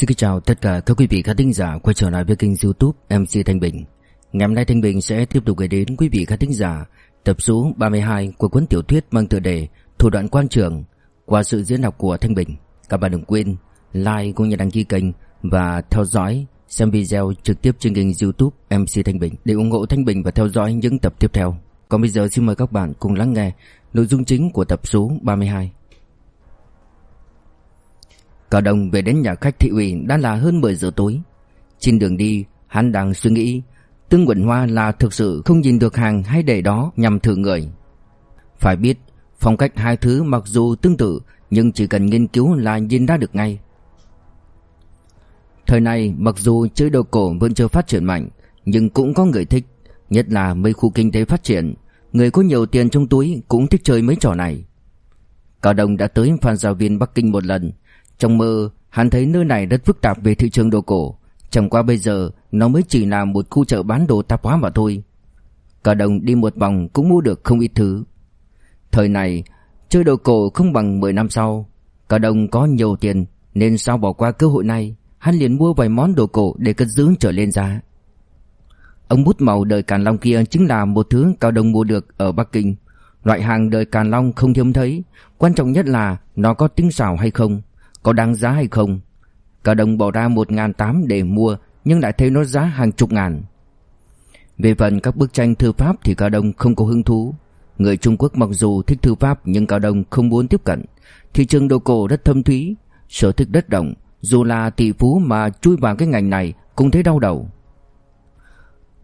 Xin kính chào tất cả các quý vị khán thính giả quay trở lại với kênh youtube MC Thanh Bình. Ngày hôm nay Thanh Bình sẽ tiếp tục gửi đến quý vị khán thính giả tập số 32 của cuốn tiểu thuyết mang tựa đề Thủ đoạn quan trường qua sự diễn đọc của Thanh Bình. Các bạn đừng quên like cũng như đăng ký kênh và theo dõi xem video trực tiếp trên kênh youtube MC Thanh Bình để ủng hộ Thanh Bình và theo dõi những tập tiếp theo. Còn bây giờ xin mời các bạn cùng lắng nghe nội dung chính của tập số 32 Cao Đồng về đến nhà khách thị ủy đã là hơn 10 giờ tối. Trên đường đi, hắn đang suy nghĩ Tương quỳnh Hoa là thực sự không nhìn được hàng hay để đó nhằm thử người. Phải biết, phong cách hai thứ mặc dù tương tự nhưng chỉ cần nghiên cứu là nhìn ra được ngay. Thời này mặc dù chơi đồ cổ vẫn chưa phát triển mạnh nhưng cũng có người thích, nhất là mấy khu kinh tế phát triển, người có nhiều tiền trong túi cũng thích chơi mấy trò này. Cao Đông đã tới Phan Giáo Viên Bắc Kinh một lần, trong mơ, hắn thấy nơi này rất phức tạp về thị trường đồ cổ. Chẳng qua bây giờ, nó mới chỉ là một khu chợ bán đồ tạp hóa mà thôi. Cả đồng đi một vòng cũng mua được không ít thứ. Thời này, chơi đồ cổ không bằng 10 năm sau. Cả đồng có nhiều tiền, nên sao bỏ qua cơ hội này, hắn liền mua vài món đồ cổ để cất giữ trở lên giá. Ông bút màu đời Càn Long kia chính là một thứ cao đồng mua được ở Bắc Kinh. Loại hàng đời Càn Long không hiếm thấy, quan trọng nhất là nó có tinh xảo hay không có đáng giá hay không. Cả đồng bỏ ra một ngàn tám để mua nhưng lại thấy nó giá hàng chục ngàn. Về phần các bức tranh thư pháp thì Cao Đông không có hứng thú. Người Trung Quốc mặc dù thích thư pháp nhưng Cao Đông không muốn tiếp cận. Thị trường đồ cổ rất thâm thúy, sở thích đất động, dù là tỷ phú mà chui vào cái ngành này cũng thấy đau đầu.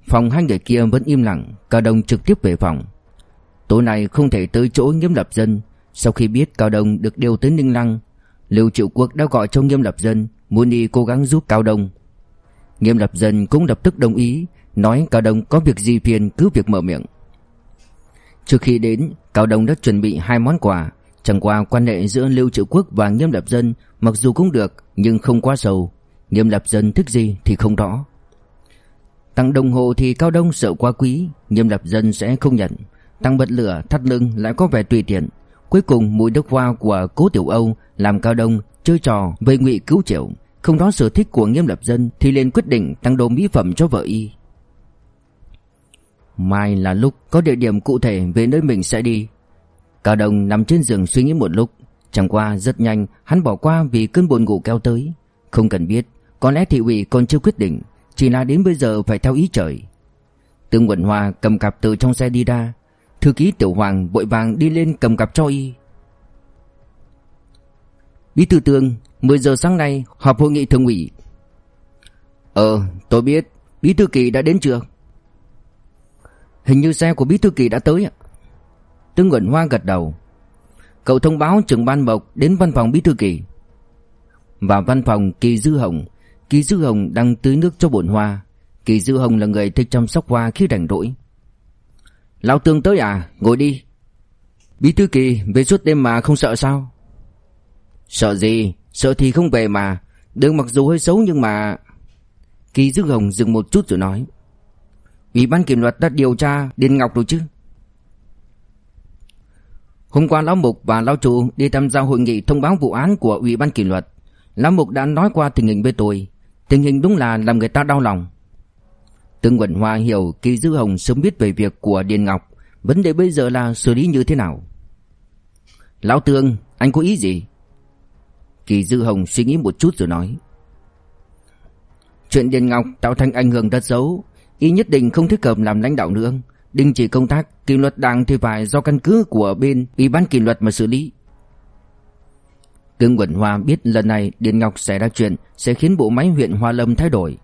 Phòng hai người kia vẫn im lặng, Cao Đông trực tiếp về phòng. Tối nay không thể tới chỗ nghiêm lập dân, sau khi biết Cao Đông được điều tới Ninh Lăng, Lưu Triệu Quốc đã gọi cho Nghiêm Lập Dân muốn đi cố gắng giúp Cao Đông. Nghiêm Lập Dân cũng lập tức đồng ý, nói Cao Đông có việc gì phiền cứ việc mở miệng. Trước khi đến, Cao Đông đã chuẩn bị hai món quà, chẳng qua quan hệ giữa Lưu Triệu Quốc và Nghiêm Lập Dân mặc dù cũng được nhưng không quá sâu, Nghiêm Lập Dân thích gì thì không rõ. Tăng đồng hồ thì Cao Đông sợ quá quý, Nghiêm Lập Dân sẽ không nhận. Tăng bật lửa, thắt lưng lại có vẻ tùy tiện. Cuối cùng mũi đốc hoa của cố Tiểu Âu làm Cao Đông chơi trò với Ngụy Cứu Triệu, không đó sở thích của Nghiêm Lập Dân thì liền quyết định tăng đồ mỹ phẩm cho vợ y. Mai là lúc có địa điểm cụ thể về nơi mình sẽ đi. Cao Đông nằm trên giường suy nghĩ một lúc, chẳng qua rất nhanh hắn bỏ qua vì cơn buồn ngủ kéo tới. Không cần biết, có lẽ thị ủy còn chưa quyết định, chỉ là đến bây giờ phải theo ý trời. Tương Quận Hoa cầm cặp từ trong xe đi ra, thư ký Tiểu Hoàng vội vàng đi lên cầm cặp cho y. Bí thư Tương 10 giờ sáng nay, họp hội nghị thường ủy. Ờ tôi biết, Bí thư kỳ đã đến chưa? Hình như xe của bí thư kỳ đã tới ạ. Tương Nguyễn Hoa gật đầu. Cậu thông báo trưởng ban mộc đến văn phòng bí thư kỳ. Vào văn phòng Kỳ Dư Hồng. Kỳ Dư Hồng đang tưới nước cho bồn hoa. Kỳ Dư Hồng là người thích chăm sóc hoa khi rảnh rỗi. Lão Tương tới à Ngồi đi Bí thư kỳ, về suốt đêm mà không sợ sao Sợ gì? Sợ thì không về mà. Đường mặc dù hơi xấu nhưng mà... Kỳ Dư Hồng dừng một chút rồi nói. Ủy ban kiểm luật đã điều tra Điền Ngọc rồi chứ? Hôm qua Lão Mục và Lão Chủ đi tham gia hội nghị thông báo vụ án của Ủy ban kỷ luật. Lão Mục đã nói qua tình hình với tôi. Tình hình đúng là làm người ta đau lòng. Tương Quẩn Hoa hiểu Kỳ Dư Hồng sớm biết về việc của Điền Ngọc. Vấn đề bây giờ là xử lý như thế nào? Lão Tương, anh có ý gì? Kỳ Dư Hồng suy nghĩ một chút rồi nói Chuyện Điền Ngọc tạo thành ảnh hưởng rất xấu Y nhất định không thích hợp làm lãnh đạo nữa Đình chỉ công tác kỷ luật đảng thì phải do căn cứ của bên Ủy ban kỷ luật mà xử lý Tương Quẩn Hoa biết lần này Điền Ngọc sẽ ra chuyện Sẽ khiến bộ máy huyện Hoa Lâm thay đổi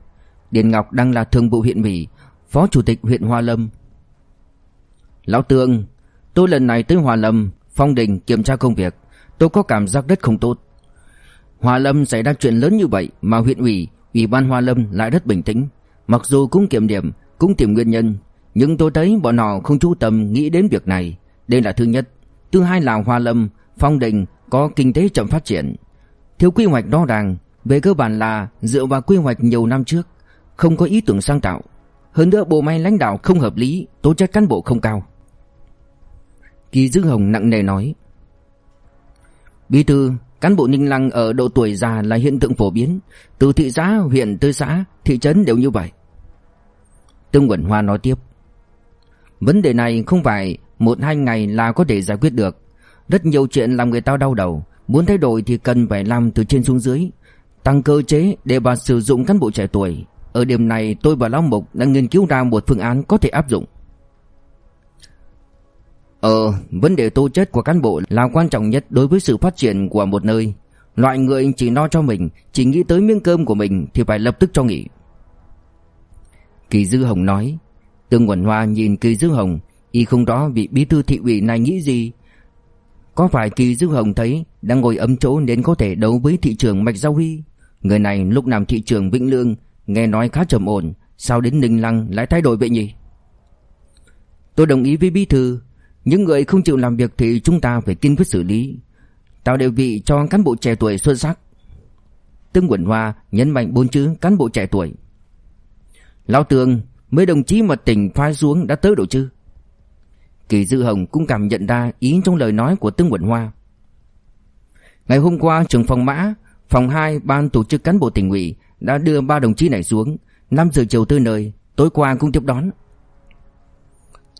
Điền Ngọc đang là thường vụ huyện ủy Phó chủ tịch huyện Hoa Lâm Lão Tương Tôi lần này tới Hoa Lâm Phong Đình kiểm tra công việc Tôi có cảm giác rất không tốt Hoa Lâm xảy ra chuyện lớn như vậy mà huyện ủy, ủy ban Hoa Lâm lại rất bình tĩnh. Mặc dù cũng kiểm điểm, cũng tìm nguyên nhân, nhưng tôi thấy bọn họ không chú tâm nghĩ đến việc này. Đây là thứ nhất. Thứ hai là Hoa Lâm, Phong Đình có kinh tế chậm phát triển. Thiếu quy hoạch rõ ràng, về cơ bản là dựa vào quy hoạch nhiều năm trước, không có ý tưởng sáng tạo. Hơn nữa bộ máy lãnh đạo không hợp lý, tố chất cán bộ không cao. Kỳ Dư Hồng nặng nề nói. Bí thư, Cán bộ Ninh Lăng ở độ tuổi già là hiện tượng phổ biến, từ thị xã, huyện tới xã, thị trấn đều như vậy. Tương Quẩn Hoa nói tiếp. Vấn đề này không phải một hai ngày là có thể giải quyết được. Rất nhiều chuyện làm người ta đau đầu, muốn thay đổi thì cần phải làm từ trên xuống dưới, tăng cơ chế để bà sử dụng cán bộ trẻ tuổi. Ở điểm này tôi và Lão Mục đã nghiên cứu ra một phương án có thể áp dụng. Ờ, vấn đề tố chất của cán bộ là quan trọng nhất đối với sự phát triển của một nơi. Loại người chỉ lo cho mình, chỉ nghĩ tới miếng cơm của mình thì phải lập tức cho nghỉ. Kỳ Dư Hồng nói. Tương Quẩn Hoa nhìn Kỳ Dư Hồng, y không rõ vị bí thư thị ủy này nghĩ gì. Có phải Kỳ Dư Hồng thấy đang ngồi ấm chỗ nên có thể đấu với thị trường Mạch Giao Huy? Người này lúc làm thị trường Vĩnh Lương, nghe nói khá trầm ổn, sao đến Ninh Lăng lại thay đổi vậy nhỉ? Tôi đồng ý với bí thư, những người không chịu làm việc thì chúng ta phải kiên quyết xử lý. Tạo đều vị cho cán bộ trẻ tuổi xuất sắc. Tương Quẩn Hoa nhấn mạnh bốn chữ cán bộ trẻ tuổi. Lão Tường Mấy đồng chí mà tỉnh phái xuống đã tới độ chứ? Kỳ Dư Hồng cũng cảm nhận ra ý trong lời nói của Tương Quẩn Hoa. Ngày hôm qua trưởng phòng mã Phòng 2 ban tổ chức cán bộ tỉnh ủy đã đưa ba đồng chí này xuống 5 giờ chiều tới nơi Tối qua cũng tiếp đón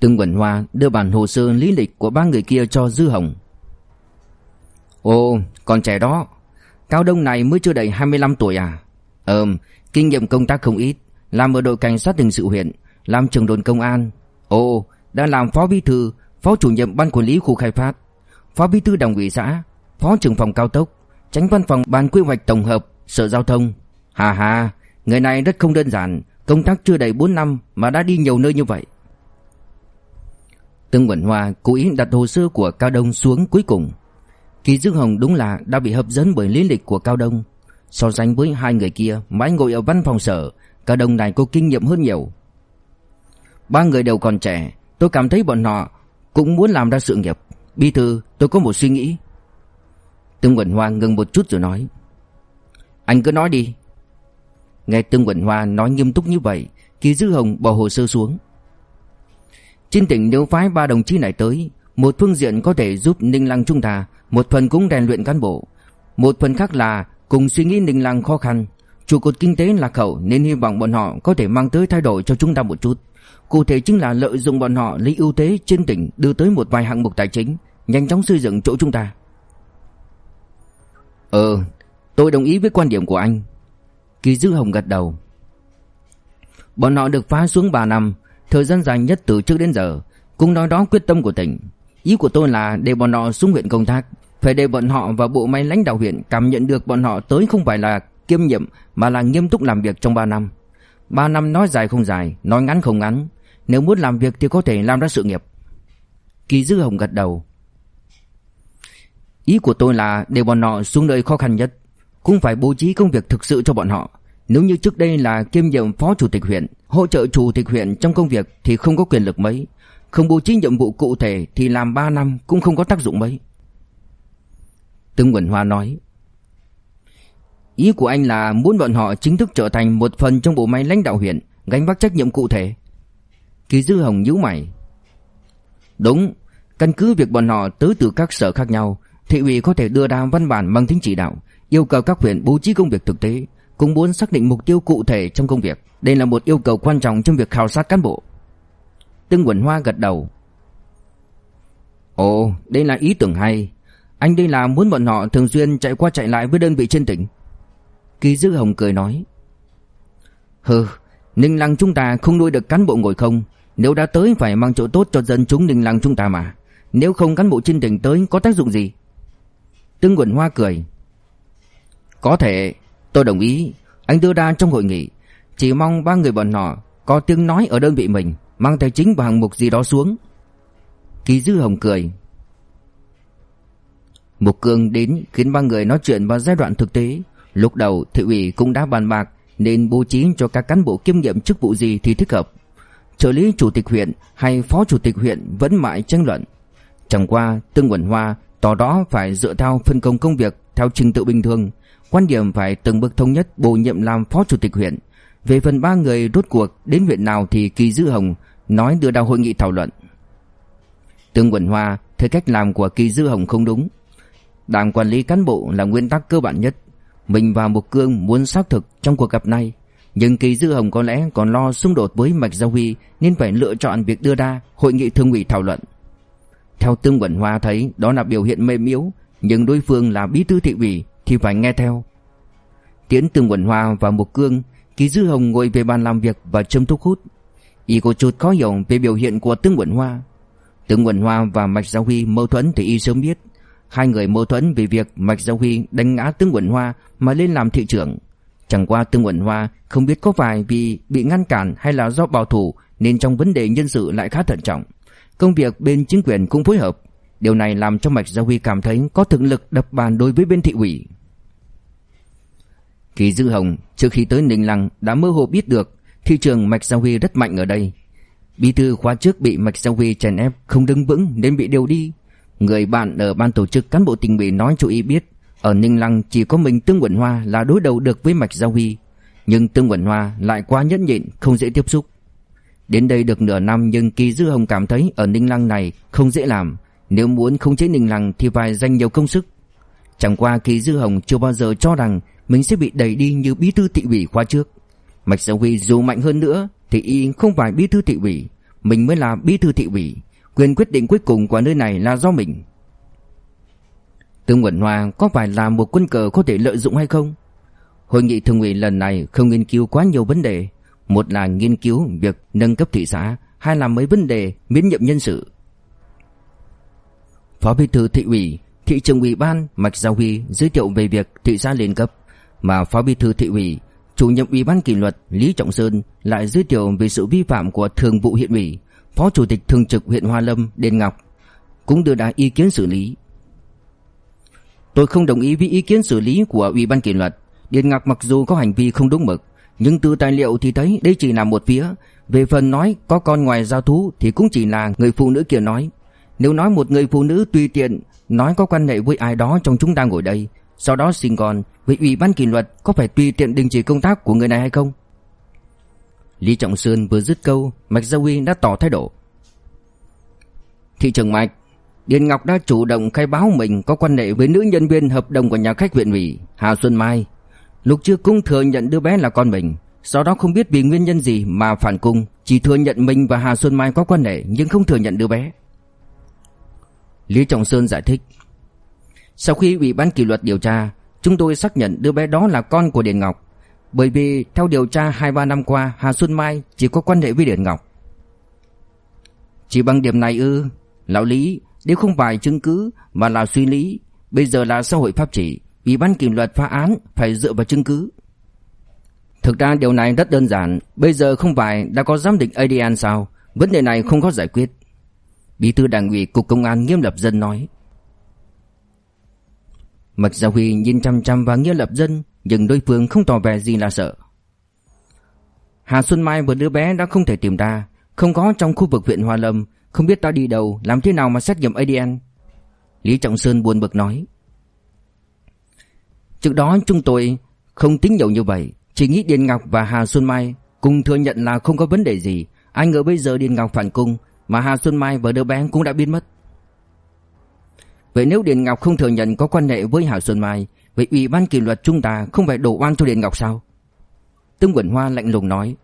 Tương Quẩn Hoa đưa bản hồ sơ lý lịch của ba người kia cho Dư Hồng. Ồ, còn trẻ đó. Cao Đông này mới chưa đầy 25 tuổi à? Ừm, kinh nghiệm công tác không ít. Làm ở đội cảnh sát hình sự huyện, làm trưởng đồn công an. Ồ, đã làm phó bí thư, phó chủ nhiệm ban quản lý khu khai phát, phó bí thư đảng ủy xã, phó trưởng phòng cao tốc, tránh văn phòng ban quy hoạch tổng hợp, sở giao thông. Hà hà, người này rất không đơn giản, công tác chưa đầy 4 năm mà đã đi nhiều nơi như vậy. Tương Quẩn Hoa cố ý đặt hồ sơ của Cao Đông xuống cuối cùng. Kỳ Dương Hồng đúng là đã bị hấp dẫn bởi lý lịch của Cao Đông. So sánh với hai người kia, mãi ngồi ở văn phòng sở, Cao Đông này có kinh nghiệm hơn nhiều. Ba người đều còn trẻ, tôi cảm thấy bọn họ cũng muốn làm ra sự nghiệp. Bi thư, tôi có một suy nghĩ. Tương Quẩn Hoa ngừng một chút rồi nói. Anh cứ nói đi. Nghe Tương Quẩn Hoa nói nghiêm túc như vậy, Kỳ Dư Hồng bỏ hồ sơ xuống. Trên tỉnh nếu phái ba đồng chí này tới, một phương diện có thể giúp Ninh Lăng chúng ta, một phần cũng rèn luyện cán bộ. Một phần khác là cùng suy nghĩ Ninh Lăng khó khăn, trụ cột kinh tế lạc hậu nên hy vọng bọn họ có thể mang tới thay đổi cho chúng ta một chút. Cụ thể chính là lợi dụng bọn họ lấy ưu thế trên tỉnh đưa tới một vài hạng mục tài chính, nhanh chóng xây dựng chỗ chúng ta. Ờ, tôi đồng ý với quan điểm của anh. Kỳ Dư Hồng gật đầu. Bọn họ được phá xuống 3 năm, Thời gian dài nhất từ trước đến giờ Cũng nói đó quyết tâm của tỉnh. Ý của tôi là để bọn họ xuống huyện công tác Phải để bọn họ và bộ máy lãnh đạo huyện Cảm nhận được bọn họ tới không phải là kiêm nhiệm Mà là nghiêm túc làm việc trong 3 năm. 3 năm nói dài không dài Nói ngắn không ngắn Nếu muốn làm việc thì có thể làm ra sự nghiệp. Kỳ Dư Hồng gật đầu. Ý của tôi là để bọn họ xuống nơi khó khăn nhất cũng phải bố trí công việc thực sự cho bọn họ nếu như trước đây là kiêm nhiệm phó chủ tịch huyện, hỗ trợ chủ tịch huyện trong công việc thì không có quyền lực mấy, không bố trí nhiệm vụ cụ thể thì làm 3 năm cũng không có tác dụng mấy. Tương Quỳnh Hoa nói, Ý của anh là muốn bọn họ chính thức trở thành một phần trong bộ máy lãnh đạo huyện, gánh vác trách nhiệm cụ thể. Kỳ Dư Hồng nhíu mày. Đúng, căn cứ việc bọn họ tới từ các sở khác nhau, thị ủy có thể đưa ra văn bản mang tính chỉ đạo, yêu cầu các huyện bố trí công việc thực tế, cũng muốn xác định mục tiêu cụ thể trong công việc. Đây là một yêu cầu quan trọng trong việc khảo sát cán bộ. Tương Quẩn Hoa gật đầu. Ồ, đây là ý tưởng hay. Anh đây là muốn bọn họ thường xuyên chạy qua chạy lại với đơn vị trên tỉnh. Kỳ Dư Hồng cười nói. Hừ, Ninh Lăng chúng ta không nuôi được cán bộ ngồi không. Nếu đã tới phải mang chỗ tốt cho dân chúng Ninh Lăng chúng ta mà. Nếu không cán bộ trên tỉnh tới có tác dụng gì? Tương Quẩn Hoa cười. Có thể, Tôi đồng ý, anh đưa ra trong hội nghị, chỉ mong ba người bọn họ có tiếng nói ở đơn vị mình, mang tài chính và hạng mục gì đó xuống. Kỳ Dư Hồng cười. Mục Cương đến khiến ba người nói chuyện vào giai đoạn thực tế. Lúc đầu thị ủy cũng đã bàn bạc nên bố trí cho các cán bộ kiêm nhiệm chức vụ gì thì thích hợp. Trợ lý chủ tịch huyện hay phó chủ tịch huyện vẫn mãi tranh luận. Chẳng qua Tương Quẩn Hoa tỏ đó phải dựa theo phân công công việc theo trình tự bình thường, Quan điểm phải từng bước thống nhất bổ nhiệm làm phó chủ tịch huyện. Về phần ba người rốt cuộc đến huyện nào thì Kỳ Dư Hồng nói đưa ra hội nghị thảo luận. Tương Quẩn Hoa thấy cách làm của Kỳ Dư Hồng không đúng. Đảng quản lý cán bộ là nguyên tắc cơ bản nhất. Mình và Mục Cương muốn xác thực trong cuộc gặp này, nhưng Kỳ Dư Hồng có lẽ còn lo xung đột với Mạch Giao Huy nên phải lựa chọn việc đưa ra hội nghị thường ủy thảo luận. Theo Tương Quẩn Hoa thấy đó là biểu hiện mềm yếu, nhưng đối phương là bí thư thị ủy thì phải nghe theo. Tiễn Tương Quẩn Hoa và Mục Cương, ký Dư Hồng ngồi về bàn làm việc và châm thuốc hút. Y có chút khó hiểu về biểu hiện của Tương Quẩn Hoa. Tương Quẩn Hoa và Mạch Giao Huy mâu thuẫn thì y sớm biết. Hai người mâu thuẫn vì việc Mạch Giao Huy đánh ngã Tương Quẩn Hoa mà lên làm thị trưởng. Chẳng qua Tương Quẩn Hoa không biết có phải vì bị ngăn cản hay là do bảo thủ nên trong vấn đề nhân sự lại khá thận trọng. Công việc bên chính quyền cũng phối hợp. Điều này làm cho Mạch Giao Huy cảm thấy có thực lực đập bàn đối với bên thị ủy. Kỳ Dư Hồng trước khi tới Ninh Lăng đã mơ hồ biết được thị trường Mạch Giao Huy rất mạnh ở đây. Bí thư khóa trước bị Mạch Giao Huy chèn ép không đứng vững nên bị điều đi. Người bạn ở ban tổ chức cán bộ tình ủy nói cho y biết ở Ninh Lăng chỉ có mình Tương Quẩn Hoa là đối đầu được với Mạch Giao Huy, nhưng Tương Quẩn Hoa lại quá nhẫn nhịn, không dễ tiếp xúc. Đến đây được nửa năm nhưng Kỳ Dư Hồng cảm thấy ở Ninh Lăng này không dễ làm, nếu muốn khống chế Ninh Lăng thì phải dành nhiều công sức. Chẳng qua Kỳ Dư Hồng chưa bao giờ cho rằng mình sẽ bị đẩy đi như bí thư thị ủy khóa trước. Mạch Giao Huy dù mạnh hơn nữa thì y không phải bí thư thị ủy, mình mới là bí thư thị ủy, quyền quyết định cuối cùng của nơi này là do mình. Tương Quẩn Hoa có phải là một quân cờ có thể lợi dụng hay không? Hội nghị thường ủy lần này không nghiên cứu quá nhiều vấn đề, một là nghiên cứu việc nâng cấp thị xã, hai là mấy vấn đề miễn nhiệm nhân sự. Phó bí thư thị ủy, thị trưởng ủy ban Mạch Giao Huy giới thiệu về việc thị xã lên cấp, mà phó bí thư thị ủy, chủ nhiệm ủy ban kỷ luật Lý Trọng Sơn lại giới thiệu về sự vi phạm của thường vụ huyện ủy, phó chủ tịch thường trực huyện Hoa Lâm Đền Ngọc cũng đưa ra ý kiến xử lý. Tôi không đồng ý với ý kiến xử lý của ủy ban kỷ luật. Điền Ngọc mặc dù có hành vi không đúng mực, nhưng từ tài liệu thì thấy đây chỉ là một phía. Về phần nói có con ngoài giao thú thì cũng chỉ là người phụ nữ kia nói. Nếu nói một người phụ nữ tùy tiện nói có quan hệ với ai đó trong chúng ta ngồi đây, sau đó xin con, với ủy ban kỷ luật có phải tùy tiện đình chỉ công tác của người này hay không? Lý Trọng Sơn vừa dứt câu, Mạch Gia Huy đã tỏ thái độ. Thị trưởng Mạch, Điền Ngọc đã chủ động khai báo mình có quan hệ với nữ nhân viên hợp đồng của nhà khách huyện ủy Hà Xuân Mai. Lúc trước cũng thừa nhận đứa bé là con mình, sau đó không biết vì nguyên nhân gì mà phản cung, chỉ thừa nhận mình và Hà Xuân Mai có quan hệ nhưng không thừa nhận đứa bé. Lý Trọng Sơn giải thích. Sau khi ủy ban kỷ luật điều tra, chúng tôi xác nhận đứa bé đó là con của Điền Ngọc, bởi vì theo điều tra 2-3 năm qua Hà Xuân Mai chỉ có quan hệ với Điền Ngọc. Chỉ bằng điểm này ư, lão Lý, nếu không phải chứng cứ mà là suy lý, bây giờ là xã hội pháp trị, ủy ban kỷ luật phá án phải dựa vào chứng cứ. Thực ra điều này rất đơn giản, bây giờ không phải đã có giám định ADN sao, vấn đề này không có giải quyết. Bí thư đảng ủy cục công an Nghiêm Lập Dân nói. Mạch Gia Huy nhìn chăm chăm vào Nghiêm Lập Dân, nhưng đối phương không tỏ vẻ gì là sợ. Hà Xuân Mai và đứa bé đã không thể tìm ra, không có trong khu vực huyện Hoa Lâm, không biết ta đi đâu Làm thế nào mà xét nghiệm ADN Lý Trọng Sơn buồn bực nói Trước đó chúng tôi không tính nhiều như vậy Chỉ nghĩ Điền Ngọc và Hà Xuân Mai Cùng thừa nhận là không có vấn đề gì Ai ngờ bây giờ Điền Ngọc phản cung mà Hà Xuân Mai và đứa bé cũng đã biến mất. Vậy nếu Điền Ngọc không thừa nhận có quan hệ với Hà Xuân Mai Vậy Ủy ban kỷ luật chúng ta không phải đổ oan cho Điền Ngọc sao? Tương Quẩn Hoa lạnh lùng nói.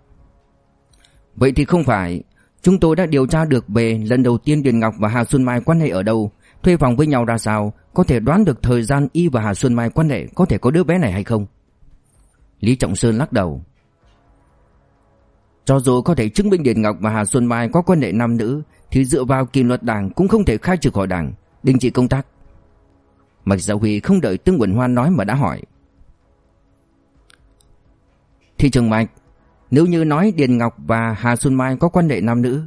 Vậy thì không phải. Chúng tôi đã điều tra được về lần đầu tiên Điền Ngọc và Hà Xuân Mai quan hệ ở đâu, thuê phòng với nhau ra sao, có thể đoán được thời gian Y và Hà Xuân Mai quan hệ có thể có đứa bé này hay không. Lý Trọng Sơn lắc đầu. Cho dù có thể chứng minh Điền Ngọc và Hà Xuân Mai có quan hệ nam nữ, thì dựa vào kỷ luật đảng cũng không thể khai trừ khỏi đảng, đình chỉ công tác. Mạch Giáo Huy không đợi Tương Quỳnh Hoan nói mà đã hỏi. Thị trường Mạch, nếu như nói Điền Ngọc và Hà Xuân Mai có quan hệ nam nữ,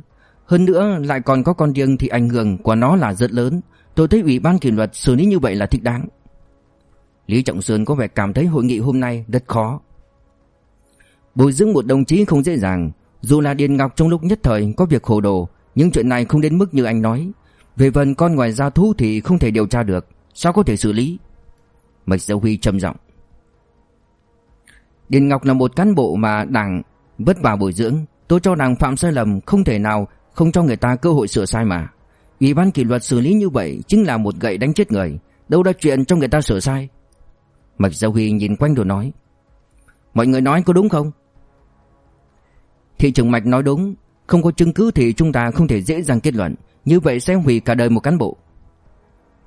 hơn nữa lại còn có con riêng thì ảnh hưởng của nó là rất lớn. Tôi thấy Ủy ban kỷ luật xử lý như vậy là thích đáng. Lý Trọng Sơn có vẻ cảm thấy hội nghị hôm nay rất khó. Bồi dưỡng một đồng chí không dễ dàng, dù là Điền Ngọc trong lúc nhất thời có việc hồ đồ, nhưng chuyện này không đến mức như anh nói. Về phần con ngoài gia thú thì không thể điều tra được, sao có thể xử lý? Mạch Giáo Huy trầm giọng. Điền Ngọc là một cán bộ mà đảng vất vả bồi dưỡng, tôi cho rằng phạm sai lầm không thể nào không cho người ta cơ hội sửa sai mà. Ủy ban kỷ luật xử lý như vậy chính là một gậy đánh chết người, Đâu đã chuyện cho người ta sửa sai Mạch Giao Huy nhìn quanh rồi nói Mọi người nói có đúng không Thị trưởng Mạch nói đúng. Không có chứng cứ thì chúng ta không thể dễ dàng kết luận. Như vậy sẽ hủy cả đời một cán bộ.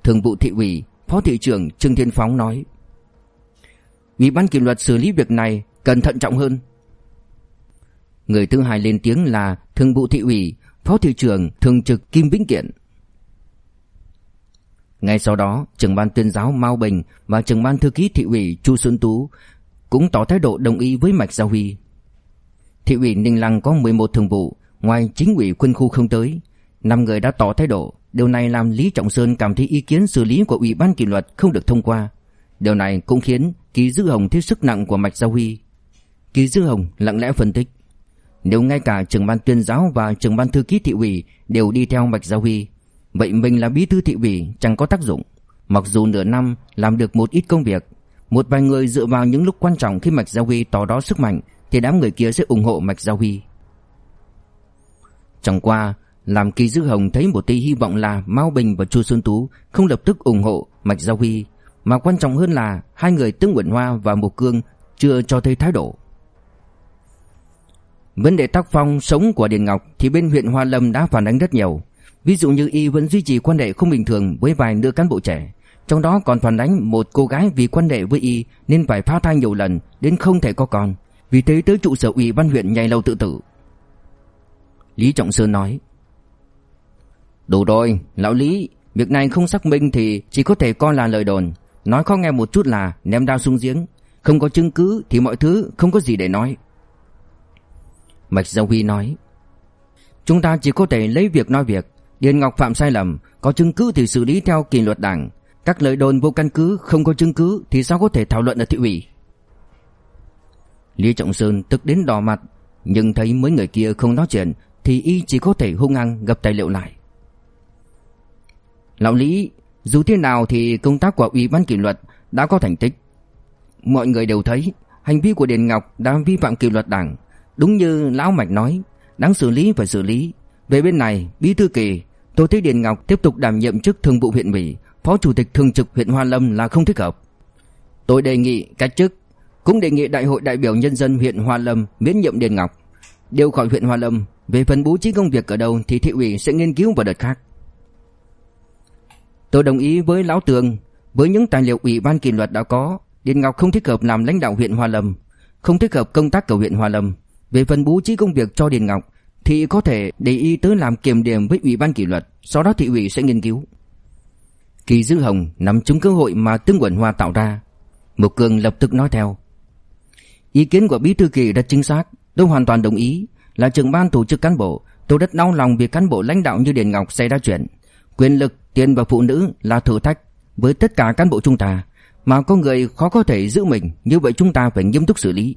Thường vụ thị ủy Phó thị trưởng Trương Thiên Phóng nói. Ủy ban kỷ luật xử lý việc này Cần thận trọng hơn. Người thứ hai lên tiếng là Thường vụ thị ủy Phó thị trưởng Thường trực Kim Vĩnh Kiện. Ngay sau đó, trưởng ban tuyên giáo Mao Bình và trưởng ban thư ký thị ủy Chu Xuân Tú cũng tỏ thái độ đồng ý với Mạch Gia Huy. Thị ủy Ninh Lăng có 11 thường vụ, ngoài chính ủy quân khu không tới, năm người đã tỏ thái độ, điều này làm Lý Trọng Sơn cảm thấy ý kiến xử lý của ủy ban kỷ luật không được thông qua. Điều này cũng khiến Kỳ Dư Hồng thấy sức nặng của Mạch Gia Huy. Kỳ Dư Hồng lặng lẽ phân tích, nếu ngay cả trưởng ban tuyên giáo và trưởng ban thư ký thị ủy đều đi theo Mạch Gia Huy, vậy mình là bí thư thị ủy chẳng có tác dụng. Mặc dù nửa năm làm được một ít công việc, một vài người dựa vào những lúc quan trọng khi Mạch Gia Huy tỏ đó sức mạnh thì đám người kia sẽ ủng hộ Mạch Gia Huy. Chẳng qua, làm Kỳ Dư Hồng thấy một tí hy vọng là Mao Bình và Chu Xuân Tú không lập tức ủng hộ Mạch Gia Huy, mà quan trọng hơn là hai người Tương Nguyễn Hoa và Mục Cương chưa cho thấy thái độ. Vấn đề tác phong sống của Điền Ngọc thì bên huyện Hoa Lâm đã phản ánh rất nhiều. Ví dụ như y vẫn duy trì quan hệ không bình thường với vài nữ cán bộ trẻ, trong đó còn phản ánh một cô gái vì quan hệ với y nên phải phá thai nhiều lần đến không thể có con, vì thế tới trụ sở ủy ban huyện nhảy lầu tự tử. Lý Trọng Sơn nói: "Đủ rồi, lão Lý, việc này không xác minh thì chỉ có thể coi là lời đồn, nói khó nghe một chút là ném đao xuống giếng, không có chứng cứ thì mọi thứ không có gì để nói." Mạch Giao Huy nói: "Chúng ta chỉ có thể lấy việc nói việc, Điền Ngọc phạm sai lầm, có chứng cứ thì xử lý theo kỷ luật đảng, các lời đồn vô căn cứ, không có chứng cứ thì sao có thể thảo luận ở thị ủy. Lý Trọng Sơn tức đến đỏ mặt, nhưng thấy mấy người kia không nói chuyện thì y chỉ có thể hung hăng gập tài liệu lại. Lão Lý, dù thế nào thì công tác của Ủy ban kỷ luật đã có thành tích. Mọi người đều thấy hành vi của Điền Ngọc đã vi phạm kỷ luật đảng, đúng như lão Mạch nói, đáng xử lý phải xử lý. Về bên này, Bí thư kỳ, tôi thấy Điền Ngọc tiếp tục đảm nhiệm chức thường vụ huyện ủy, phó chủ tịch thường trực huyện Hoa Lâm là không thích hợp. Tôi đề nghị cách chức, cũng đề nghị đại hội đại biểu nhân dân huyện Hoa Lâm miễn nhiệm Điền Ngọc, điều khỏi huyện Hoa Lâm. Về phần bố trí công việc ở đâu thì thị ủy sẽ nghiên cứu vào đợt khác. Tôi đồng ý với lão Tường, với những tài liệu ủy ban kỷ luật đã có, Điền Ngọc không thích hợp làm lãnh đạo huyện Hoa Lâm, không thích hợp công tác ở huyện Hoa Lâm. Về phần bố trí công việc cho Điền Ngọc thì có thể để y tới làm kiểm điểm với ủy ban kỷ luật, sau đó thị ủy sẽ nghiên cứu. Kỳ Dư Hồng nắm trúng cơ hội mà Tương Quẩn Hoa tạo ra. Mục Cường lập tức nói theo. Ý kiến của Bí thư Kỳ rất chính xác, tôi hoàn toàn đồng ý. Là trưởng ban tổ chức cán bộ, tôi rất đau lòng vì cán bộ lãnh đạo như Điền Ngọc xảy ra chuyện. Quyền lực, tiền và phụ nữ là thử thách với tất cả cán bộ chúng ta, mà có người khó có thể giữ mình, như vậy chúng ta phải nghiêm túc xử lý.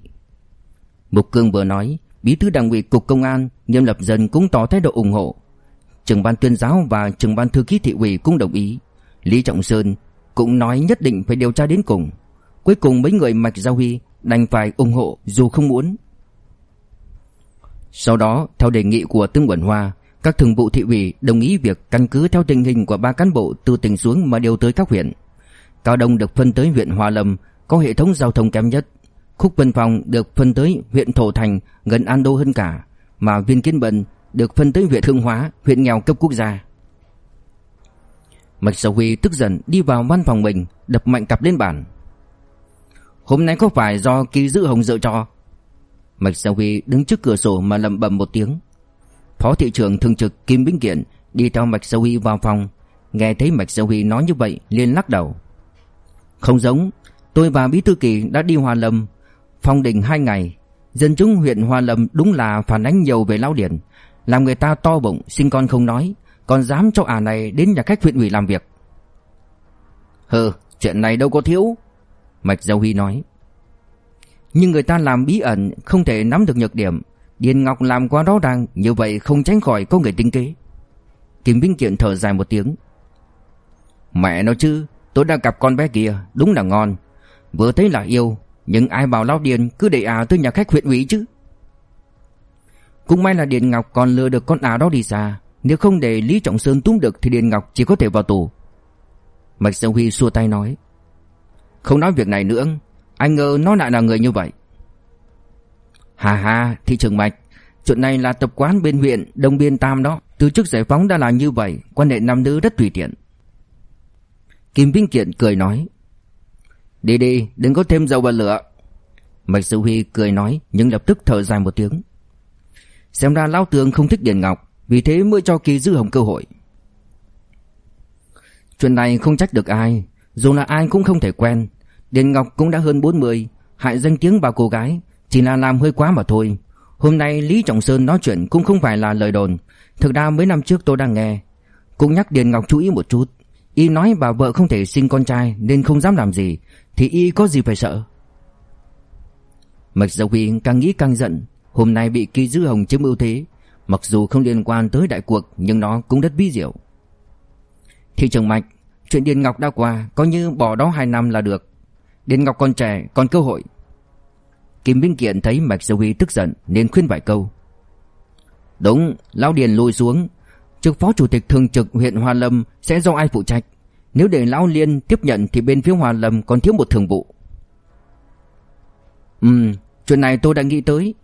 Mục Cương vừa nói, Bí thư Đảng ủy cục công an Nghiêm Lập Dân cũng tỏ thái độ ủng hộ. Trưởng ban tuyên giáo và trưởng ban thư ký thị ủy cũng đồng ý. Lý Trọng Sơn cũng nói nhất định phải điều tra đến cùng. Cuối cùng mấy người Mạch Giao Huy đành phải ủng hộ dù không muốn. Sau đó, theo đề nghị của Tương Quẩn Hoa, các thường vụ thị ủy đồng ý việc căn cứ theo tình hình của ba cán bộ từ tỉnh xuống mà điều tới các huyện. Cao Đông được phân tới huyện Hoa Lâm, có hệ thống giao thông kém nhất. Khúc Vân Phong được phân tới huyện Thổ Thành gần An Đô hơn cả, mà Viên Kiến Bận được phân tới huyện Hương Hóa, huyện nghèo cấp quốc gia. Mạch Sầu Huy tức giận đi vào văn phòng mình, đập mạnh cặp lên bàn. Hôm nay có phải do ký giữ hồng dự cho? Mạch Sa Huy đứng trước cửa sổ mà lẩm bẩm một tiếng. Phó thị trưởng thường trực Kim Bính Kiện đi theo Mạch Sa Huy vào phòng, nghe thấy Mạch Sa Huy nói như vậy liền lắc đầu. Không giống, tôi và Bí thư Kỳ đã đi Hòa Lâm, phong đình hai ngày, dân chúng huyện Hòa Lâm đúng là phản ánh nhiều về lão điển, làm người ta to bụng, sinh con không nói, còn dám cho ả này đến nhà khách huyện ủy làm việc. Hừ, chuyện này đâu có thiếu. Mạch Giao Huy nói. Nhưng người ta làm bí ẩn, không thể nắm được nhược điểm. Điền Ngọc làm quá rõ ràng, như vậy không tránh khỏi có người tinh kế. Kim Vinh Kiện thở dài một tiếng. Mẹ nó chứ, tôi đã gặp con bé kia, đúng là ngon. Vừa thấy là yêu, nhưng ai bảo lao Điền cứ để à tới nhà khách huyện ủy chứ. Cũng may là Điền Ngọc còn lừa được con ả đó đi xa, nếu không để Lý Trọng Sơn túm được thì Điền Ngọc chỉ có thể vào tù. Mạch Sông Huy xua tay nói không nói việc này nữa. Anh ngờ nó lại là người như vậy. Hà hà thị trường Mạch. Chuyện này là tập quán bên huyện Đông Biên Tam đó. Từ trước giải phóng đã là như vậy, Quan hệ nam nữ rất tùy tiện. Kim Vinh Kiện cười nói, Đi đi, đừng có thêm dầu vào lửa. Mạch Sư Huy cười nói, Nhưng lập tức thở dài một tiếng, Xem ra Lão Tường không thích Điền Ngọc, Vì thế mới cho Kỳ Dư Hồng cơ hội. Chuyện này không trách được ai, Dù là ai cũng không thể quen. Điền Ngọc cũng đã hơn 40 Hại danh tiếng bà cô gái, Chỉ là làm hơi quá mà thôi. Hôm nay Lý Trọng Sơn nói chuyện cũng không phải là lời đồn. Thực ra mấy năm trước tôi đang nghe, Cũng nhắc Điền Ngọc chú ý một chút. Y nói bà vợ không thể sinh con trai Nên không dám làm gì, Thì Y có gì phải sợ? Mạch Dầu Huy càng nghĩ càng giận. Hôm nay bị Kỳ Dư Hồng chiếm ưu thế, Mặc dù không liên quan tới đại cuộc, Nhưng nó cũng rất bí diệu. Thị trường Mạch, Chuyện Điền Ngọc đã qua Coi như bỏ đó 2 năm là được. Điền Ngọc còn trẻ, còn cơ hội. Kim Vinh Kiện thấy Mạch Dầu Huy tức giận Nên khuyên vài câu. Đúng, Lão Điền lùi xuống. Trước phó chủ tịch thường trực huyện Hoa Lâm Sẽ do ai phụ trách? Nếu để Lão Liên tiếp nhận Thì bên phía Hoa Lâm còn thiếu một thường vụ. Ừm, Chuyện này tôi đã nghĩ tới.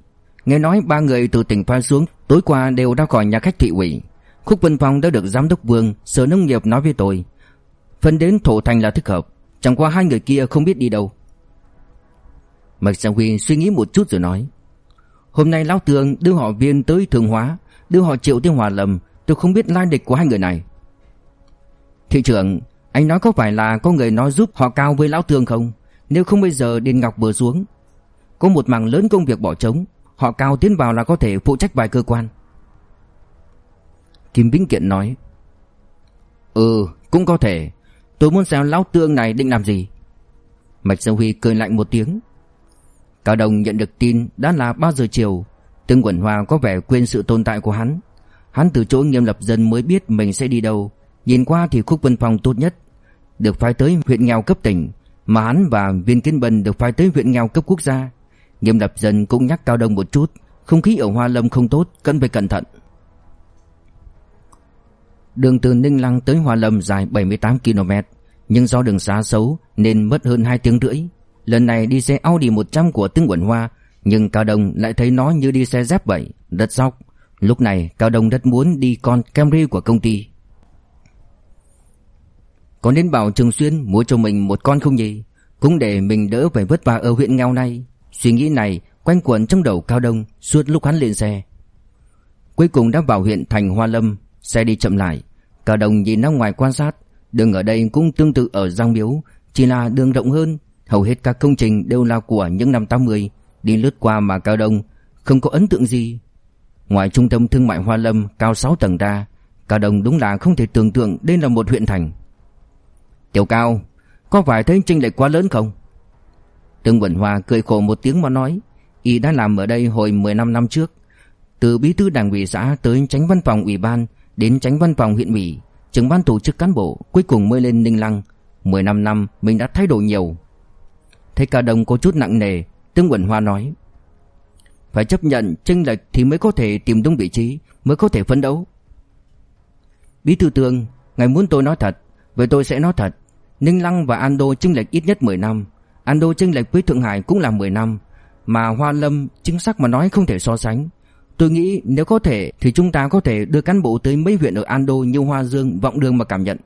Nghe nói ba người từ tỉnh pha xuống Tối qua đều ra khỏi nhà khách thị ủy. Khúc Vân Phong đã được giám đốc Vương, Sở Nông nghiệp nói với tôi. Phân đến thổ thành là thích hợp. Chẳng qua hai người kia không biết đi đâu. Mạch Giang Huy suy nghĩ một chút rồi nói Hôm nay Lão Tường đưa họ viên tới Thường Hóa Đưa họ triệu tới Hòa lầm, Tôi không biết lai địch của hai người này. Thị trưởng Anh nói có phải là có người nói giúp họ cao với Lão Tường không? Nếu không bây giờ Điền Ngọc vừa xuống Có một mảng lớn công việc bỏ trống Họ cao tiến vào là có thể phụ trách vài cơ quan. Kim Vĩnh Kiện nói Ừ cũng có thể. Tôi muốn xem lão tương này định làm gì. Mạch Sâu Huy cười lạnh một tiếng. Cao Đồng nhận được tin đã là 3 giờ chiều. Tương Quẩn Hoa có vẻ quên sự tồn tại của hắn. Hắn từ chỗ nghiêm lập dân mới biết mình sẽ đi đâu. Nhìn qua thì Khúc Vân phòng tốt nhất. Được phái tới huyện nghèo cấp tỉnh, Mà hắn và Viên Kiến bần được phái tới huyện nghèo cấp quốc gia. Nghiêm lập dân cũng nhắc Cao Đông một chút, Không khí ở Hoa Lâm không tốt, Cần phải cẩn thận. Đường từ Ninh Lăng tới Hoa Lâm dài 78 km nhưng do đường xá xấu Nên mất hơn 2 tiếng rưỡi. Lần này đi xe Audi 100 của Tương Quẩn Hoa, Nhưng Cao Đông lại thấy nó như đi xe dép vậy, Rất sóc Lúc này, Cao Đông rất muốn đi con Camry của công ty. Có nên bảo Trường Xuyên mua cho mình một con không nhỉ? Cũng để mình đỡ phải vất vả ở huyện nghèo này. Suy nghĩ này, quanh quẩn trong đầu Cao Đông suốt lúc hắn lên xe. Cuối cùng đã vào huyện thành Hoa Lâm, Xe đi chậm lại. Cao Đông nhìn ra ngoài quan sát Đường ở đây cũng tương tự ở Giang Miếu, Chỉ là đường rộng hơn. Hầu hết các công trình đều là của những năm 80 Đi lướt qua mà Cao Đông, Không có ấn tượng gì. Ngoài trung tâm thương mại Hoa Lâm cao 6 tầng ra, Cao Đông đúng là không thể tưởng tượng Đây là một huyện thành. Tiểu Cao, Có phải thấy chênh lệch quá lớn không? Tương Quẩn Hoa cười khổ một tiếng mà nói, Y đã làm ở đây hồi 15 năm trước. Từ bí thư đảng ủy xã tới tránh văn phòng ủy ban Đến tránh văn phòng huyện ủy Trưởng ban tổ chức cán bộ Cuối cùng mới lên Ninh Lăng. 15 năm mình đã thay đổi nhiều. Thấy cả đồng có chút nặng nề, Tương Quẩn Hoa nói. Phải chấp nhận chênh lệch thì mới có thể tìm đúng vị trí, Mới có thể phấn đấu. Bí thư tương, Ngài muốn tôi nói thật, Vậy tôi sẽ nói thật. Ninh Lăng và Ando chênh lệch ít nhất 10 năm. Ando chênh lệch với Thượng Hải cũng là 10 năm. Mà Hoa Lâm chính xác mà nói không thể so sánh. Tôi nghĩ nếu có thể Thì chúng ta có thể đưa cán bộ tới mấy huyện ở Ando Như Hoa Dương, Vọng Đường mà cảm nhận.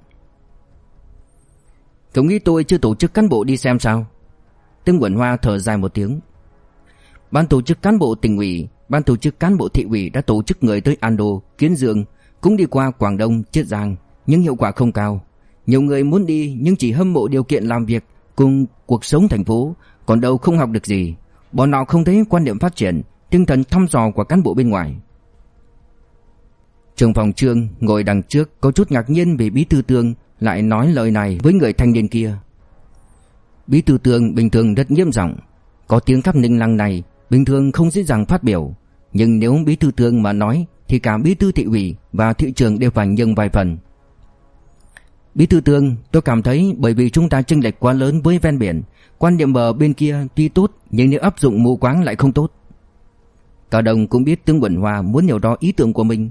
Cậu nghĩ tôi chưa tổ chức cán bộ đi xem sao? Tương Quẩn Hoa thở dài một tiếng. Ban tổ chức cán bộ tỉnh ủy Ban tổ chức cán bộ thị ủy đã tổ chức người tới Ando, Kiến Dương Cũng đi qua Quảng Đông, Chiết Giang Nhưng hiệu quả không cao. Nhiều người muốn đi nhưng chỉ hâm mộ điều kiện làm việc Cùng cuộc sống thành phố Còn đâu không học được gì. Bọn họ không thấy quan điểm phát triển Tinh thần thăm dò của cán bộ bên ngoài. Trường phòng trương ngồi đằng trước Có chút ngạc nhiên vì bí thư tương Lại nói lời này với người thanh niên kia. Bí thư tương bình thường rất nghiêm giọng, Có tiếng khắp ninh lăng này Bình thường không dễ dàng phát biểu, Nhưng nếu bí thư tương mà nói Thì cả bí thư thị ủy và thị trường đều phải nhân vài phần. Bí thư tương tôi cảm thấy Bởi vì chúng ta chênh lệch quá lớn với ven biển, Quan điểm bờ bên kia tuy tốt Nhưng nếu áp dụng mù quáng lại không tốt. Cao Đông cũng biết Tương Quẩn Hòa muốn hiểu rõ ý tưởng của mình.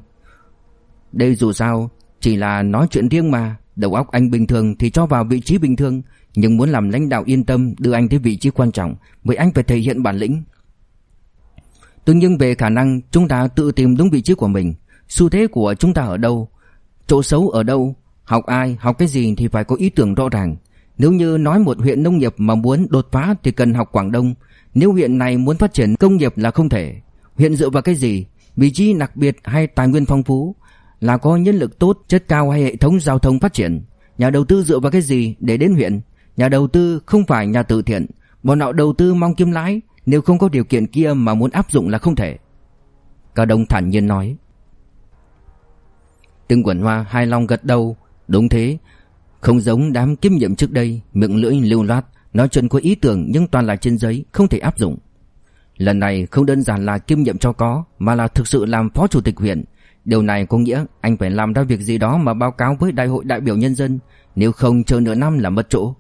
Đây dù sao Chỉ là nói chuyện riêng mà. Đầu óc anh bình thường thì cho vào vị trí bình thường Nhưng muốn làm lãnh đạo yên tâm đưa anh tới vị trí quan trọng Vậy anh phải thể hiện bản lĩnh. Tương nhiên về khả năng chúng ta tự tìm đúng vị trí của mình. Xu thế của chúng ta ở đâu? Chỗ xấu ở đâu? Học ai, học cái gì thì phải có ý tưởng rõ ràng. Nếu như nói một huyện nông nghiệp mà muốn đột phá thì cần học Quảng Đông. Nếu huyện này muốn phát triển công nghiệp là không thể. Huyện dựa vào cái gì? Vị trí đặc biệt hay tài nguyên phong phú? Là có nhân lực tốt, chất cao hay hệ thống giao thông phát triển? Nhà đầu tư dựa vào cái gì để đến huyện? Nhà đầu tư không phải nhà từ thiện. Bọn họ đầu tư mong kiếm lãi Nếu không có điều kiện kia mà muốn áp dụng là không thể. Cao Đông thản nhiên nói. Tương Quẩn hoa hai long gật đầu. Đúng thế. Không giống đám kiêm nhiệm trước đây Miệng lưỡi lưu loát. Nói chuyện có ý tưởng nhưng toàn là trên giấy Không thể áp dụng. Lần này không đơn giản là kiêm nhiệm cho có, Mà là thực sự làm phó chủ tịch huyện. Điều này có nghĩa anh phải làm ra việc gì đó Mà báo cáo với đại hội đại biểu nhân dân, Nếu không chờ nửa năm là mất chỗ.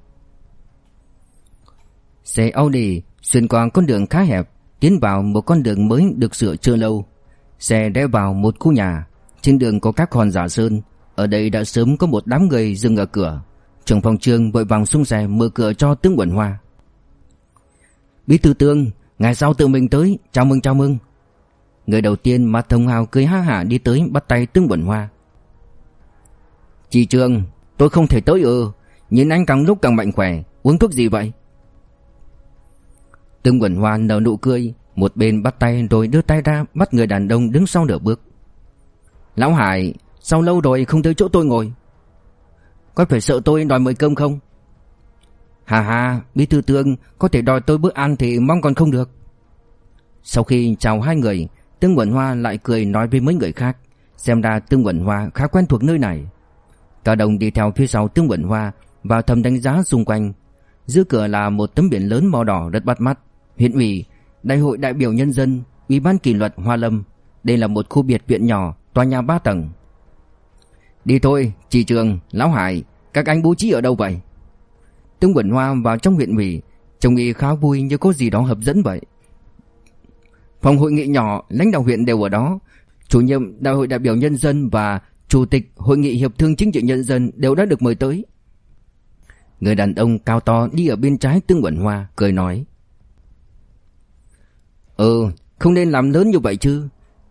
Xe Audi xuyên qua con đường khá hẹp, Tiến vào một con đường mới được sửa chưa lâu. Xe đe vào một khu nhà, Trên đường có các hòn giả sơn. Ở đây đã sớm có một đám người dừng ở cửa. Trưởng phòng trường vội vàng xuống xe mở cửa cho tướng quẩn hoa. Bí thư tương Ngày sau tự mình tới, Chào mừng chào mừng. Người đầu tiên mặt thông hào cười ha hả đi tới, bắt tay tướng Bẩn hoa. Chị Trương Tôi không thể tới ư, Nhìn anh càng lúc càng mạnh khỏe, Uống thuốc gì vậy? Tương Bẩn Hoa nở nụ cười, Một bên bắt tay rồi đưa tay ra Bắt người đàn ông đứng sau nửa bước. Lão Hải, Sao lâu rồi không tới chỗ tôi ngồi? Có phải sợ tôi đòi mời cơm không? Hà hà Bí thư tương Có thể đòi tôi bữa ăn thì mong còn không được Sau khi chào hai người Tương Quẩn Hoa lại cười nói với mấy người khác Xem ra Tương Quẩn Hoa khá quen thuộc nơi này Cả đồng đi theo phía sau Tương Quẩn Hoa Và thầm đánh giá xung quanh Giữa cửa là một tấm biển lớn màu đỏ rất bắt mắt huyện ủy, đại hội đại biểu nhân dân, ủy ban kỷ luật Hoa Lâm. Đây là một khu biệt viện nhỏ, tòa nhà 3 tầng. Đi thôi, chị Trường, Lão Hải, các anh bố trí ở đâu vậy? Tướng Quẩn Hoa vào trong huyện ủy, trông y khá vui như có gì đó hấp dẫn vậy. Phòng hội nghị nhỏ, lãnh đạo huyện đều ở đó. Chủ nhiệm đại hội đại biểu nhân dân và chủ tịch hội nghị hiệp thương chính trị nhân dân đều đã được mời tới. Người đàn ông cao to đi ở bên trái Tương Quẩn Hoa, cười nói. Ừ không nên làm lớn như vậy chứ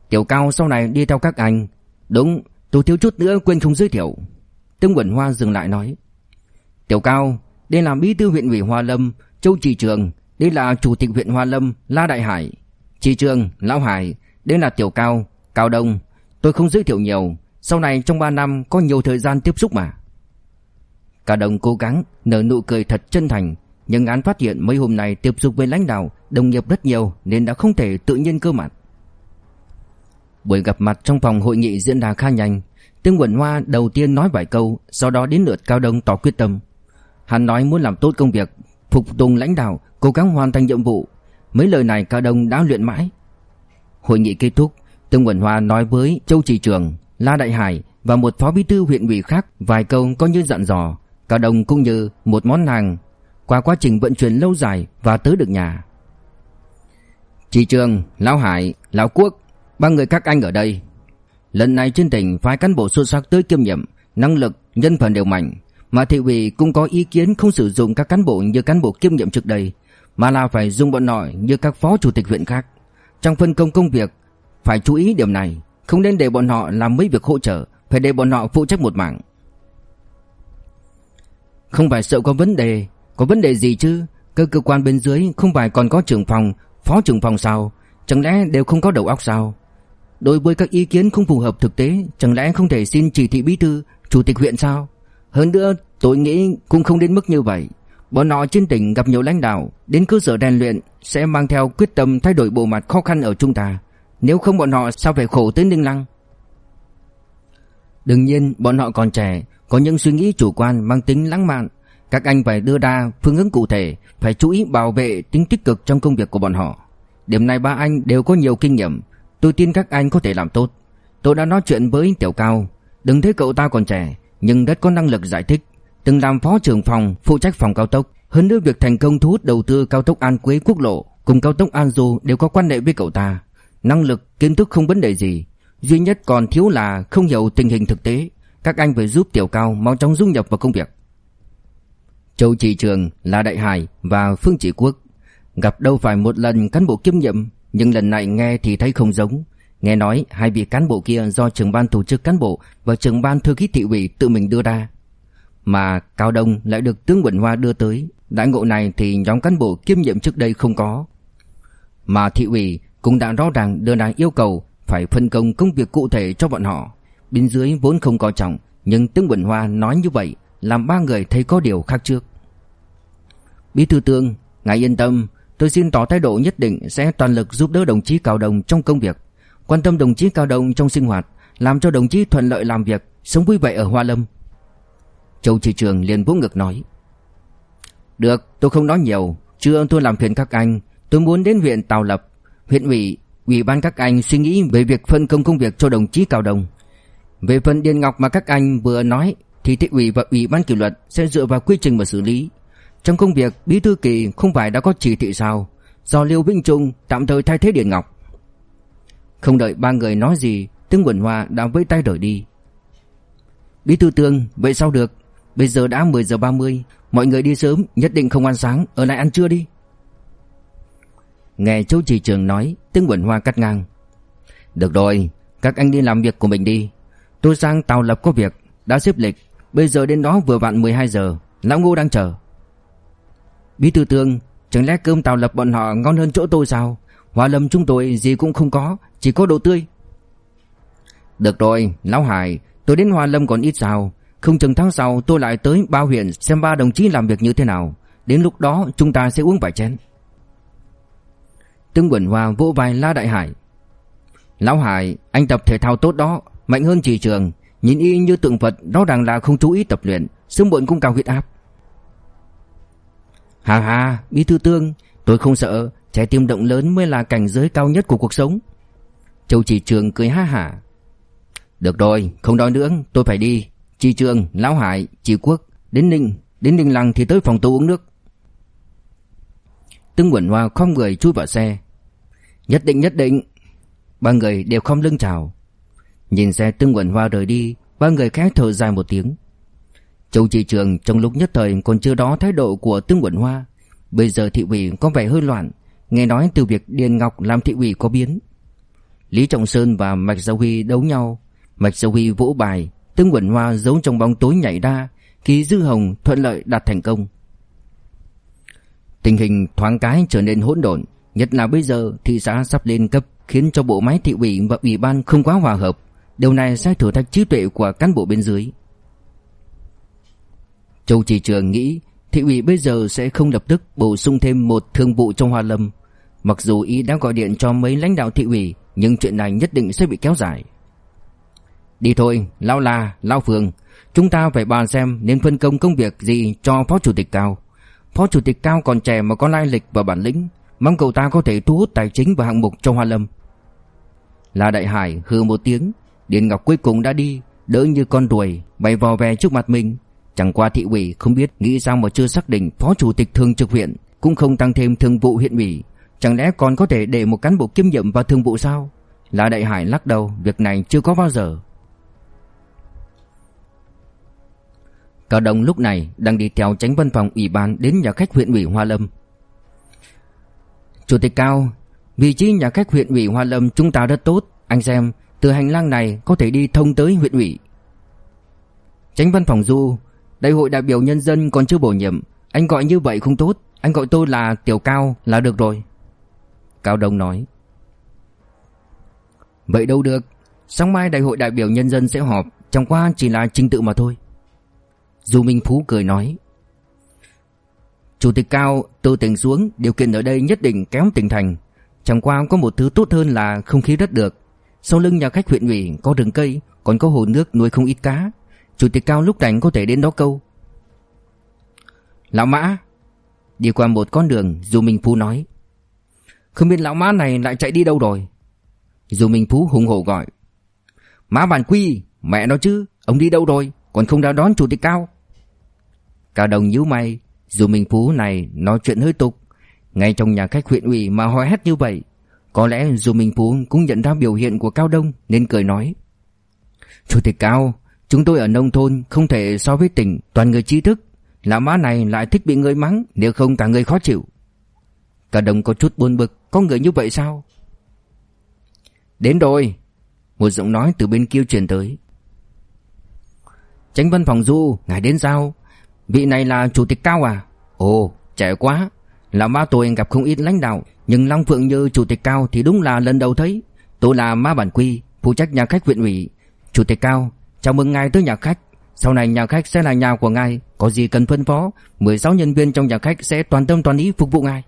Tiểu Cao sau này đi theo các anh Đúng tôi thiếu chút nữa quên không giới thiệu Tương Quẩn Hoa dừng lại nói Tiểu Cao đây là bí thư huyện ủy Hoa Lâm Châu Trì Trường. Đây là chủ tịch huyện Hoa Lâm La Đại Hải. Trì Trường Lão Hải. Đây là Tiểu Cao Cao Đông. Tôi không giới thiệu nhiều. Sau này trong 3 năm có nhiều thời gian tiếp xúc mà. Cao Đông cố gắng nở nụ cười thật chân thành. Nhưng án phát hiện mấy hôm nay tiếp xúc với lãnh đạo, đồng nghiệp rất nhiều nên đã không thể tự nhiên cơ mặt. Buổi gặp mặt trong phòng hội nghị diễn ra khá nhanh. Tương Quẩn Hoa đầu tiên nói vài câu, sau đó đến lượt Cao Đông tỏ quyết tâm. Hắn nói muốn làm tốt công việc, phục tùng lãnh đạo, cố gắng hoàn thành nhiệm vụ. Mấy lời này Cao Đông đã luyện mãi. Hội nghị kết thúc, Tương Quẩn Hoa nói với Châu Trì Trường, La Đại Hải và một phó bí thư huyện ủy khác vài câu có như dặn dò. Cao Đông cũng như một món hàng qua quá trình vận chuyển lâu dài và tới được nhà. trì Trường, Lão Hải, Lão Quốc, ba người các anh ở đây. Lần này trên tỉnh phái cán bộ xuất sắc tới kiêm nhiệm, năng lực, nhân phần đều mạnh, mà thị ủy cũng có ý kiến không sử dụng các cán bộ như cán bộ kiêm nhiệm trước đây, mà là phải dùng bọn nội như các phó chủ tịch huyện khác. Trong phân công công việc, phải chú ý điểm này, không nên để bọn họ làm mấy việc hỗ trợ, phải để bọn họ phụ trách một mảng. Không phải sợ có vấn đề có vấn đề gì chứ Cơ cơ quan bên dưới không phải còn có trưởng phòng Phó trưởng phòng sao Chẳng lẽ đều không có đầu óc sao Đối với các ý kiến không phù hợp thực tế Chẳng lẽ không thể xin chỉ thị bí thư Chủ tịch huyện sao Hơn nữa tôi nghĩ cũng không đến mức như vậy. Bọn họ trên tỉnh gặp nhiều lãnh đạo Đến cơ sở rèn luyện Sẽ mang theo quyết tâm thay đổi bộ mặt khó khăn ở chúng ta. Nếu không bọn họ sao phải khổ tới Ninh Lăng? Đương nhiên bọn họ còn trẻ Có những suy nghĩ chủ quan mang tính lãng mạn. Các anh phải đưa ra phương hướng cụ thể, phải chú ý bảo vệ tính tích cực trong công việc của bọn họ. Điểm này ba anh đều có nhiều kinh nghiệm, tôi tin các anh có thể làm tốt. Tôi đã nói chuyện với Tiểu Cao, đừng thấy cậu ta còn trẻ, nhưng rất có năng lực giải thích, từng làm phó trưởng phòng, phụ trách phòng cao tốc. Hơn nữa việc thành công thu hút đầu tư cao tốc An Quế Quốc lộ cùng cao tốc An Du đều có quan hệ với cậu ta. Năng lực, kiến thức không vấn đề gì, duy nhất còn thiếu là không hiểu tình hình thực tế. Các anh phải giúp Tiểu Cao mau chóng dung nhập vào công việc Châu Chỉ Trường, là Đại Hải và Phương Chỉ Quốc Gặp đâu phải một lần cán bộ kiêm nhiệm Nhưng lần này nghe thì thấy không giống Nghe nói hai vị cán bộ kia do trưởng ban tổ chức cán bộ Và trưởng ban thư ký thị ủy tự mình đưa ra mà Cao Đông lại được tướng Quẩn Hoa đưa tới. Đại ngộ này thì nhóm cán bộ kiêm nhiệm trước đây không có. Mà thị ủy cũng đã rõ ràng đưa ra yêu cầu Phải phân công công việc cụ thể cho bọn họ. Bên dưới vốn không coi trọng, Nhưng tướng Quẩn Hoa nói như vậy Làm ba người thấy có điều khác trước. Bí thư tướng Ngài yên tâm, Tôi xin tỏ thái độ nhất định sẽ toàn lực giúp đỡ đồng chí Cao Đồng trong công việc. Quan tâm đồng chí Cao Đồng trong sinh hoạt, Làm cho đồng chí thuận lợi làm việc, Sống vui vẻ ở Hoa Lâm. Châu Trị Trường liền vỗ ngực nói Được tôi không nói nhiều Trưa tôi làm phiền các anh. Tôi muốn đến huyện Tào Lập Huyện ủy, ủy ban các anh suy nghĩ về việc phân công công việc cho đồng chí Cao Đồng. Về phần Điền Ngọc mà các anh vừa nói Thì thị ủy và ủy ban kỷ luật sẽ dựa vào quy trình mà xử lý. Trong công việc Bí thư kỳ không phải đã có chỉ thị sao? Do Liêu Vinh Trung tạm thời thay thế Điền Ngọc. Không đợi ba người nói gì Tướng Quẩn Hoa đã vẫy tay đổi đi. Bí thư tương Vậy sao được? Bây giờ đã 10 giờ 30 Mọi người đi sớm, nhất định không ăn sáng, Ở lại ăn trưa đi. Nghe Châu Trì Trường nói Tướng Quẩn Hoa cắt ngang. Được rồi, Các anh đi làm việc của mình đi. Tôi sang Tàu Lập có việc, Đã xếp lịch, Bây giờ đến đó vừa vặn 12 giờ, Lão Ngô đang chờ. Bí thư tương Chẳng lẽ cơm tàu lập bọn họ ngon hơn chỗ tôi sao? Hòa lâm chúng tôi gì cũng không có, Chỉ có đồ tươi. Được rồi, Lão Hải, Tôi đến Hòa lâm còn ít sao. Không chừng tháng sau tôi lại tới ba huyện Xem ba đồng chí làm việc như thế nào. Đến lúc đó chúng ta sẽ uống vài chén. Tướng Quẩn Hoa vỗ vai La Đại Hải. Lão Hải Anh tập thể thao tốt đó Mạnh hơn chỉ trường. Nhìn y như tượng Phật Đó rằng là không chú ý tập luyện. Sớm muộn cũng cao huyết áp. Hà hà, Bí Thư Tương, tôi không sợ, trái tim động lớn mới là cảnh giới cao nhất của cuộc sống. Châu Chỉ Trường cười ha hả. Được rồi, không nói nữa, tôi phải đi. Chỉ Trường, Lão Hải, Chỉ Quốc, đến Ninh, đến Ninh Lăng thì tới phòng tôi uống nước. Tương Quẩn Hoa không người chui vào xe. Nhất định nhất định. Ba người đều không lưng chào. Nhìn xe Tương Quẩn Hoa rời đi, ba người khác thở dài một tiếng. Châu Chi Trường trong lúc nhất thời còn chưa đó thái độ của Tương Quẩn Hoa. Bây giờ thị ủy có vẻ hơi loạn, nghe nói từ việc Điền Ngọc làm thị ủy có biến. Lý Trọng Sơn và Mạch Giao Huy đấu nhau, Mạch Giao Huy vỗ bài, Tương Quẩn Hoa giấu trong bóng tối nhảy ra, khi Dư Hồng thuận lợi đạt thành công. Tình hình thoáng cái trở nên hỗn độn, nhất là bây giờ thị xã sắp lên cấp khiến cho bộ máy thị ủy và ủy ban không quá hòa hợp. Điều này sẽ thử thách trí tuệ của cán bộ bên dưới. Châu Chỉ Trường nghĩ thị ủy bây giờ sẽ không lập tức bổ sung thêm một thương vụ trong Hoa Lâm. Mặc dù ý đã gọi điện cho mấy lãnh đạo thị ủy, nhưng chuyện này nhất định sẽ bị kéo dài. Đi thôi, Lão La, Lão phường chúng ta phải bàn xem nên phân công công việc gì cho Phó Chủ tịch Cao. Phó Chủ tịch Cao còn trẻ mà có lai lịch và bản lĩnh, mong cậu ta có thể thu hút tài chính và hạng mục cho Hoa Lâm. La Đại Hải hừ một tiếng, điện Ngọc cuối cùng đã đi, đỡ như con ruồi bay vò về trước mặt mình, Chẳng qua thị ủy không biết nghĩ sao mà chưa xác định phó chủ tịch thường trực huyện, cũng không tăng thêm thường vụ huyện ủy, chẳng lẽ còn có thể để một cán bộ kiêm nhiệm vào thường vụ sao? là Đại Hải lắc đầu, việc này chưa có bao giờ. Cao Đông lúc này đang đi theo tránh văn phòng ủy ban đến nhà khách huyện ủy Hoa Lâm. Chủ tịch Cao, vị trí nhà khách huyện ủy Hoa Lâm chúng ta rất tốt, anh xem, từ hành lang này có thể đi thông tới huyện ủy. Tránh văn phòng Du Đại hội đại biểu nhân dân còn chưa bổ nhiệm. Anh gọi như vậy không tốt. Anh gọi tôi là Tiểu Cao là được rồi. Cao Đông nói. Vậy đâu được. Sáng mai đại hội đại biểu nhân dân sẽ họp. Chẳng qua chỉ là trình tự mà thôi. Du Minh Phú cười nói, Chủ tịch Cao từ tỉnh xuống, Điều kiện ở đây nhất định kém tỉnh thành. Chẳng qua có một thứ tốt hơn là không khí rất được. Sau lưng nhà khách huyện ủy có rừng cây, Còn có hồ nước nuôi không ít cá. Chủ tịch Cao lúc rảnh có thể đến đó câu. Lão Mã. Đi qua một con đường, Dù Minh Phú nói, Không biết lão Mã này lại chạy đi đâu rồi? Dù Minh Phú hùng hổ gọi, Mã bản quy, Mẹ nó chứ, Ông đi đâu rồi? Còn không ra đón chủ tịch Cao? Cao Đồng nhíu mày, Dù Minh Phú này nói chuyện hơi tục, Ngay trong nhà khách huyện ủy mà hò hét như vậy, Có lẽ dù Minh Phú cũng nhận ra biểu hiện của Cao Đông Nên cười nói. Chủ tịch Cao, Chúng tôi ở nông thôn không thể so với tỉnh, toàn người trí thức, Lão má này lại thích bị người mắng, Nếu không cả người khó chịu. Cả đồng có chút buồn bực, Có người như vậy sao? Đến rồi, Một giọng nói từ bên kia truyền tới. Tránh văn phòng du, Ngài đến sao? Vị này là chủ tịch cao à? Ồ, trẻ quá. Là ma tôi gặp không ít lãnh đạo, Nhưng Long Phượng như chủ tịch cao thì đúng là lần đầu thấy. Tôi là ma bản quy, Phụ trách nhà khách huyện ủy. Chủ tịch cao, Chào mừng ngài tới nhà khách. Sau này nhà khách sẽ là nhà của ngài, Có gì cần phân phó 16 nhân viên trong nhà khách sẽ toàn tâm toàn ý phục vụ ngài.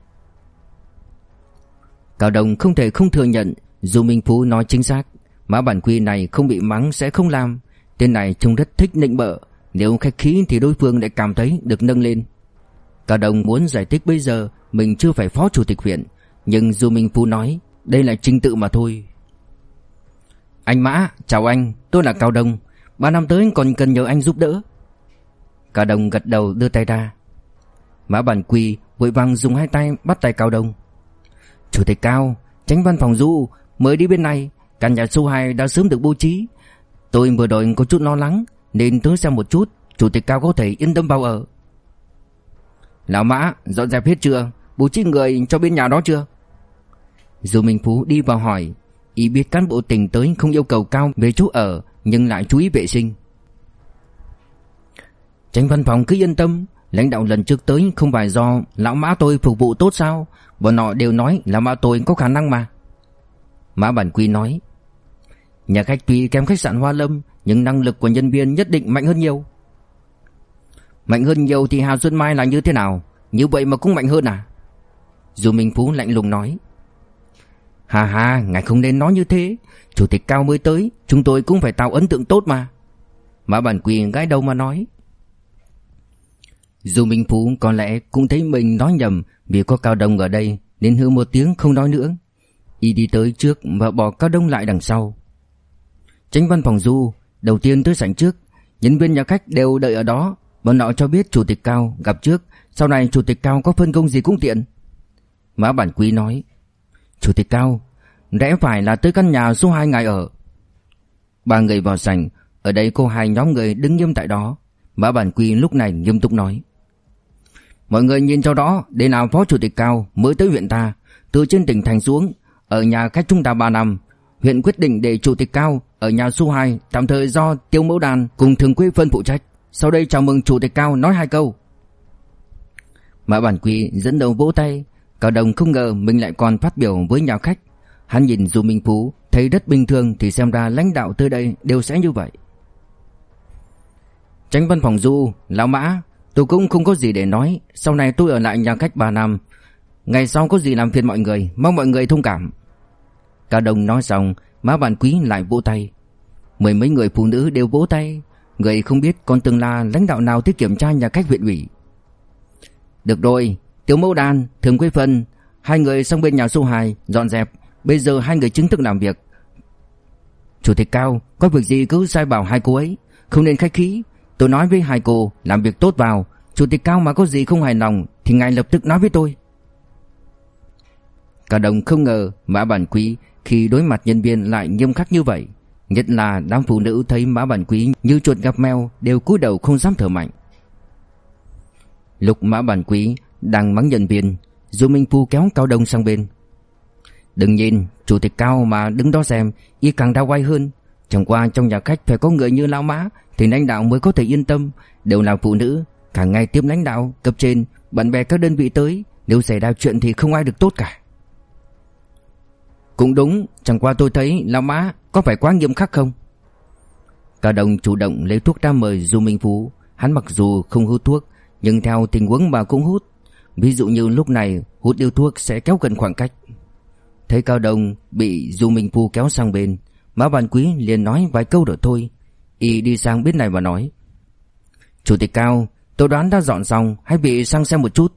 Cao Đồng không thể không thừa nhận, Dù Minh Phú nói chính xác Mã bản quy này không bị mắng sẽ không làm. Tên này trông rất thích nịnh bợ nếu khách khí thì đối phương lại cảm thấy được nâng lên. Cao Đồng muốn giải thích bây giờ Mình chưa phải phó chủ tịch huyện Nhưng dù Minh Phú nói Đây là trình tự mà thôi. Anh Mã, chào anh Tôi là Cao Đồng Ba năm tới còn cần nhờ anh giúp đỡ. Cao Đồng gật đầu đưa tay ra. Mã bản quy vội vàng dùng hai tay bắt tay Cao Đồng Chủ tịch Cao Tránh văn phòng du Mới đi bên này Căn nhà số 2 đã sớm được bố trí. Tôi vừa rồi có chút lo lắng nên tới xem một chút, Chủ tịch Cao có thể yên tâm bao ở. Lão Mã, dọn dẹp hết chưa? Bố trí người cho bên nhà đó chưa? Dù Minh Phú đi vào hỏi, Ý biết cán bộ tỉnh tới không yêu cầu cao về chỗ ở, Nhưng lại chú ý vệ sinh. Tránh văn phòng cứ yên tâm, Lãnh đạo lần trước tới không phải do Lão Mã tôi phục vụ tốt sao? Bọn họ đều nói là Mã tôi có khả năng mà. Mã Bản Quy nói Nhà khách tuy kém khách sạn Hoa Lâm, Nhưng năng lực của nhân viên nhất định mạnh hơn nhiều. Mạnh hơn nhiều thì Hà Xuân Mai là như thế nào? Như vậy mà cũng mạnh hơn à? Dù Minh Phú lạnh lùng nói. Hà hà ngài không nên nói như thế. Chủ tịch cao mới tới, Chúng tôi cũng phải tạo ấn tượng tốt mà. Mã Bản Quy gái đầu mà nói. Dù Minh Phú có lẽ cũng thấy mình nói nhầm vì có Cao Đông ở đây, nên hư một tiếng không nói nữa. Y đi tới trước và bỏ Cao Đông lại đằng sau. Tránh văn phòng Du đầu tiên tới sảnh trước, nhân viên nhà khách đều đợi ở đó. Bọn nọ cho biết chủ tịch Cao gặp trước, sau này chủ tịch Cao có phân công gì cũng tiện. Mã Bản Quý nói, Chủ tịch Cao, rẽ phải là tới căn nhà số 2 ngài ở. Ba người vào sảnh, ở đây có hai nhóm người đứng nghiêm tại đó. Mã Bản Quý lúc này nghiêm túc nói. Mọi người nhìn cho đó Đây là phó chủ tịch cao mới tới huyện ta Từ trên tỉnh thành xuống Ở nhà khách chúng ta 3 năm Huyện quyết định để chủ tịch cao Ở nhà số 2 tạm thời do tiêu mẫu đàn Cùng thường quy phân phụ trách. Sau đây chào mừng chủ tịch cao nói hai câu. Mã bản quy dẫn đầu vỗ tay, Cao đồng không ngờ mình lại còn phát biểu với nhà khách. Hắn nhìn dù Minh Phú, Thấy rất bình thường thì xem ra lãnh đạo tới đây đều sẽ như vậy. Tránh văn phòng du, Lão Mã, Tôi cũng không có gì để nói. Sau này tôi ở lại nhà khách 3 năm Ngày sau có gì làm phiền mọi người, Mong mọi người thông cảm. Cao Đông nói xong Má bạn quý lại vỗ tay. Mười mấy người phụ nữ đều vỗ tay. Người không biết còn từng là lãnh đạo nào tới kiểm tra nhà khách huyện ủy. Được rồi Tiểu mẫu đàn, thường quế phân Hai người sang bên nhà số 2 Dọn dẹp. Bây giờ hai người chính thức làm việc. Chủ tịch Cao Có việc gì cứ sai bảo hai cô ấy. Không nên khách khí. Tôi nói với hai cô làm việc tốt vào. Chủ tịch cao mà có gì không hài lòng Thì ngài lập tức nói với tôi. Cả đồng không ngờ Mã Bản Quý khi đối mặt nhân viên lại nghiêm khắc như vậy Nhất là đám phụ nữ thấy Mã Bản Quý như chuột gặp mèo Đều cúi đầu không dám thở mạnh. Lúc Mã Bản Quý đang mắng nhân viên Du Minh Phu kéo Cao Đông sang bên. Đừng nhìn Chủ tịch Cao mà đứng đó xem Y càng đau quay hơn. Chẳng qua trong nhà khách phải có người như Lão Mã Thì lãnh đạo mới có thể yên tâm. Đều là phụ nữ Cả ngày tiếp lãnh đạo, cấp trên, bạn bè các đơn vị tới Nếu xảy ra chuyện thì không ai được tốt cả. Cũng đúng, Chẳng qua tôi thấy Lão Mã có phải quá nghiêm khắc không? Cả đồng chủ động lấy thuốc ra mời Du Minh Phú. Hắn mặc dù không hút thuốc, Nhưng theo tình huống mà cũng hút. Ví dụ như lúc này, hút điếu thuốc sẽ kéo gần khoảng cách. Thấy Cao Đông bị Du Minh Phu kéo sang bên Mã Văn Quý liền nói vài câu rồi thôi. Y đi sang bên này và nói. Chủ tịch Cao, Tôi đoán đã dọn xong, Hãy bị sang xem một chút.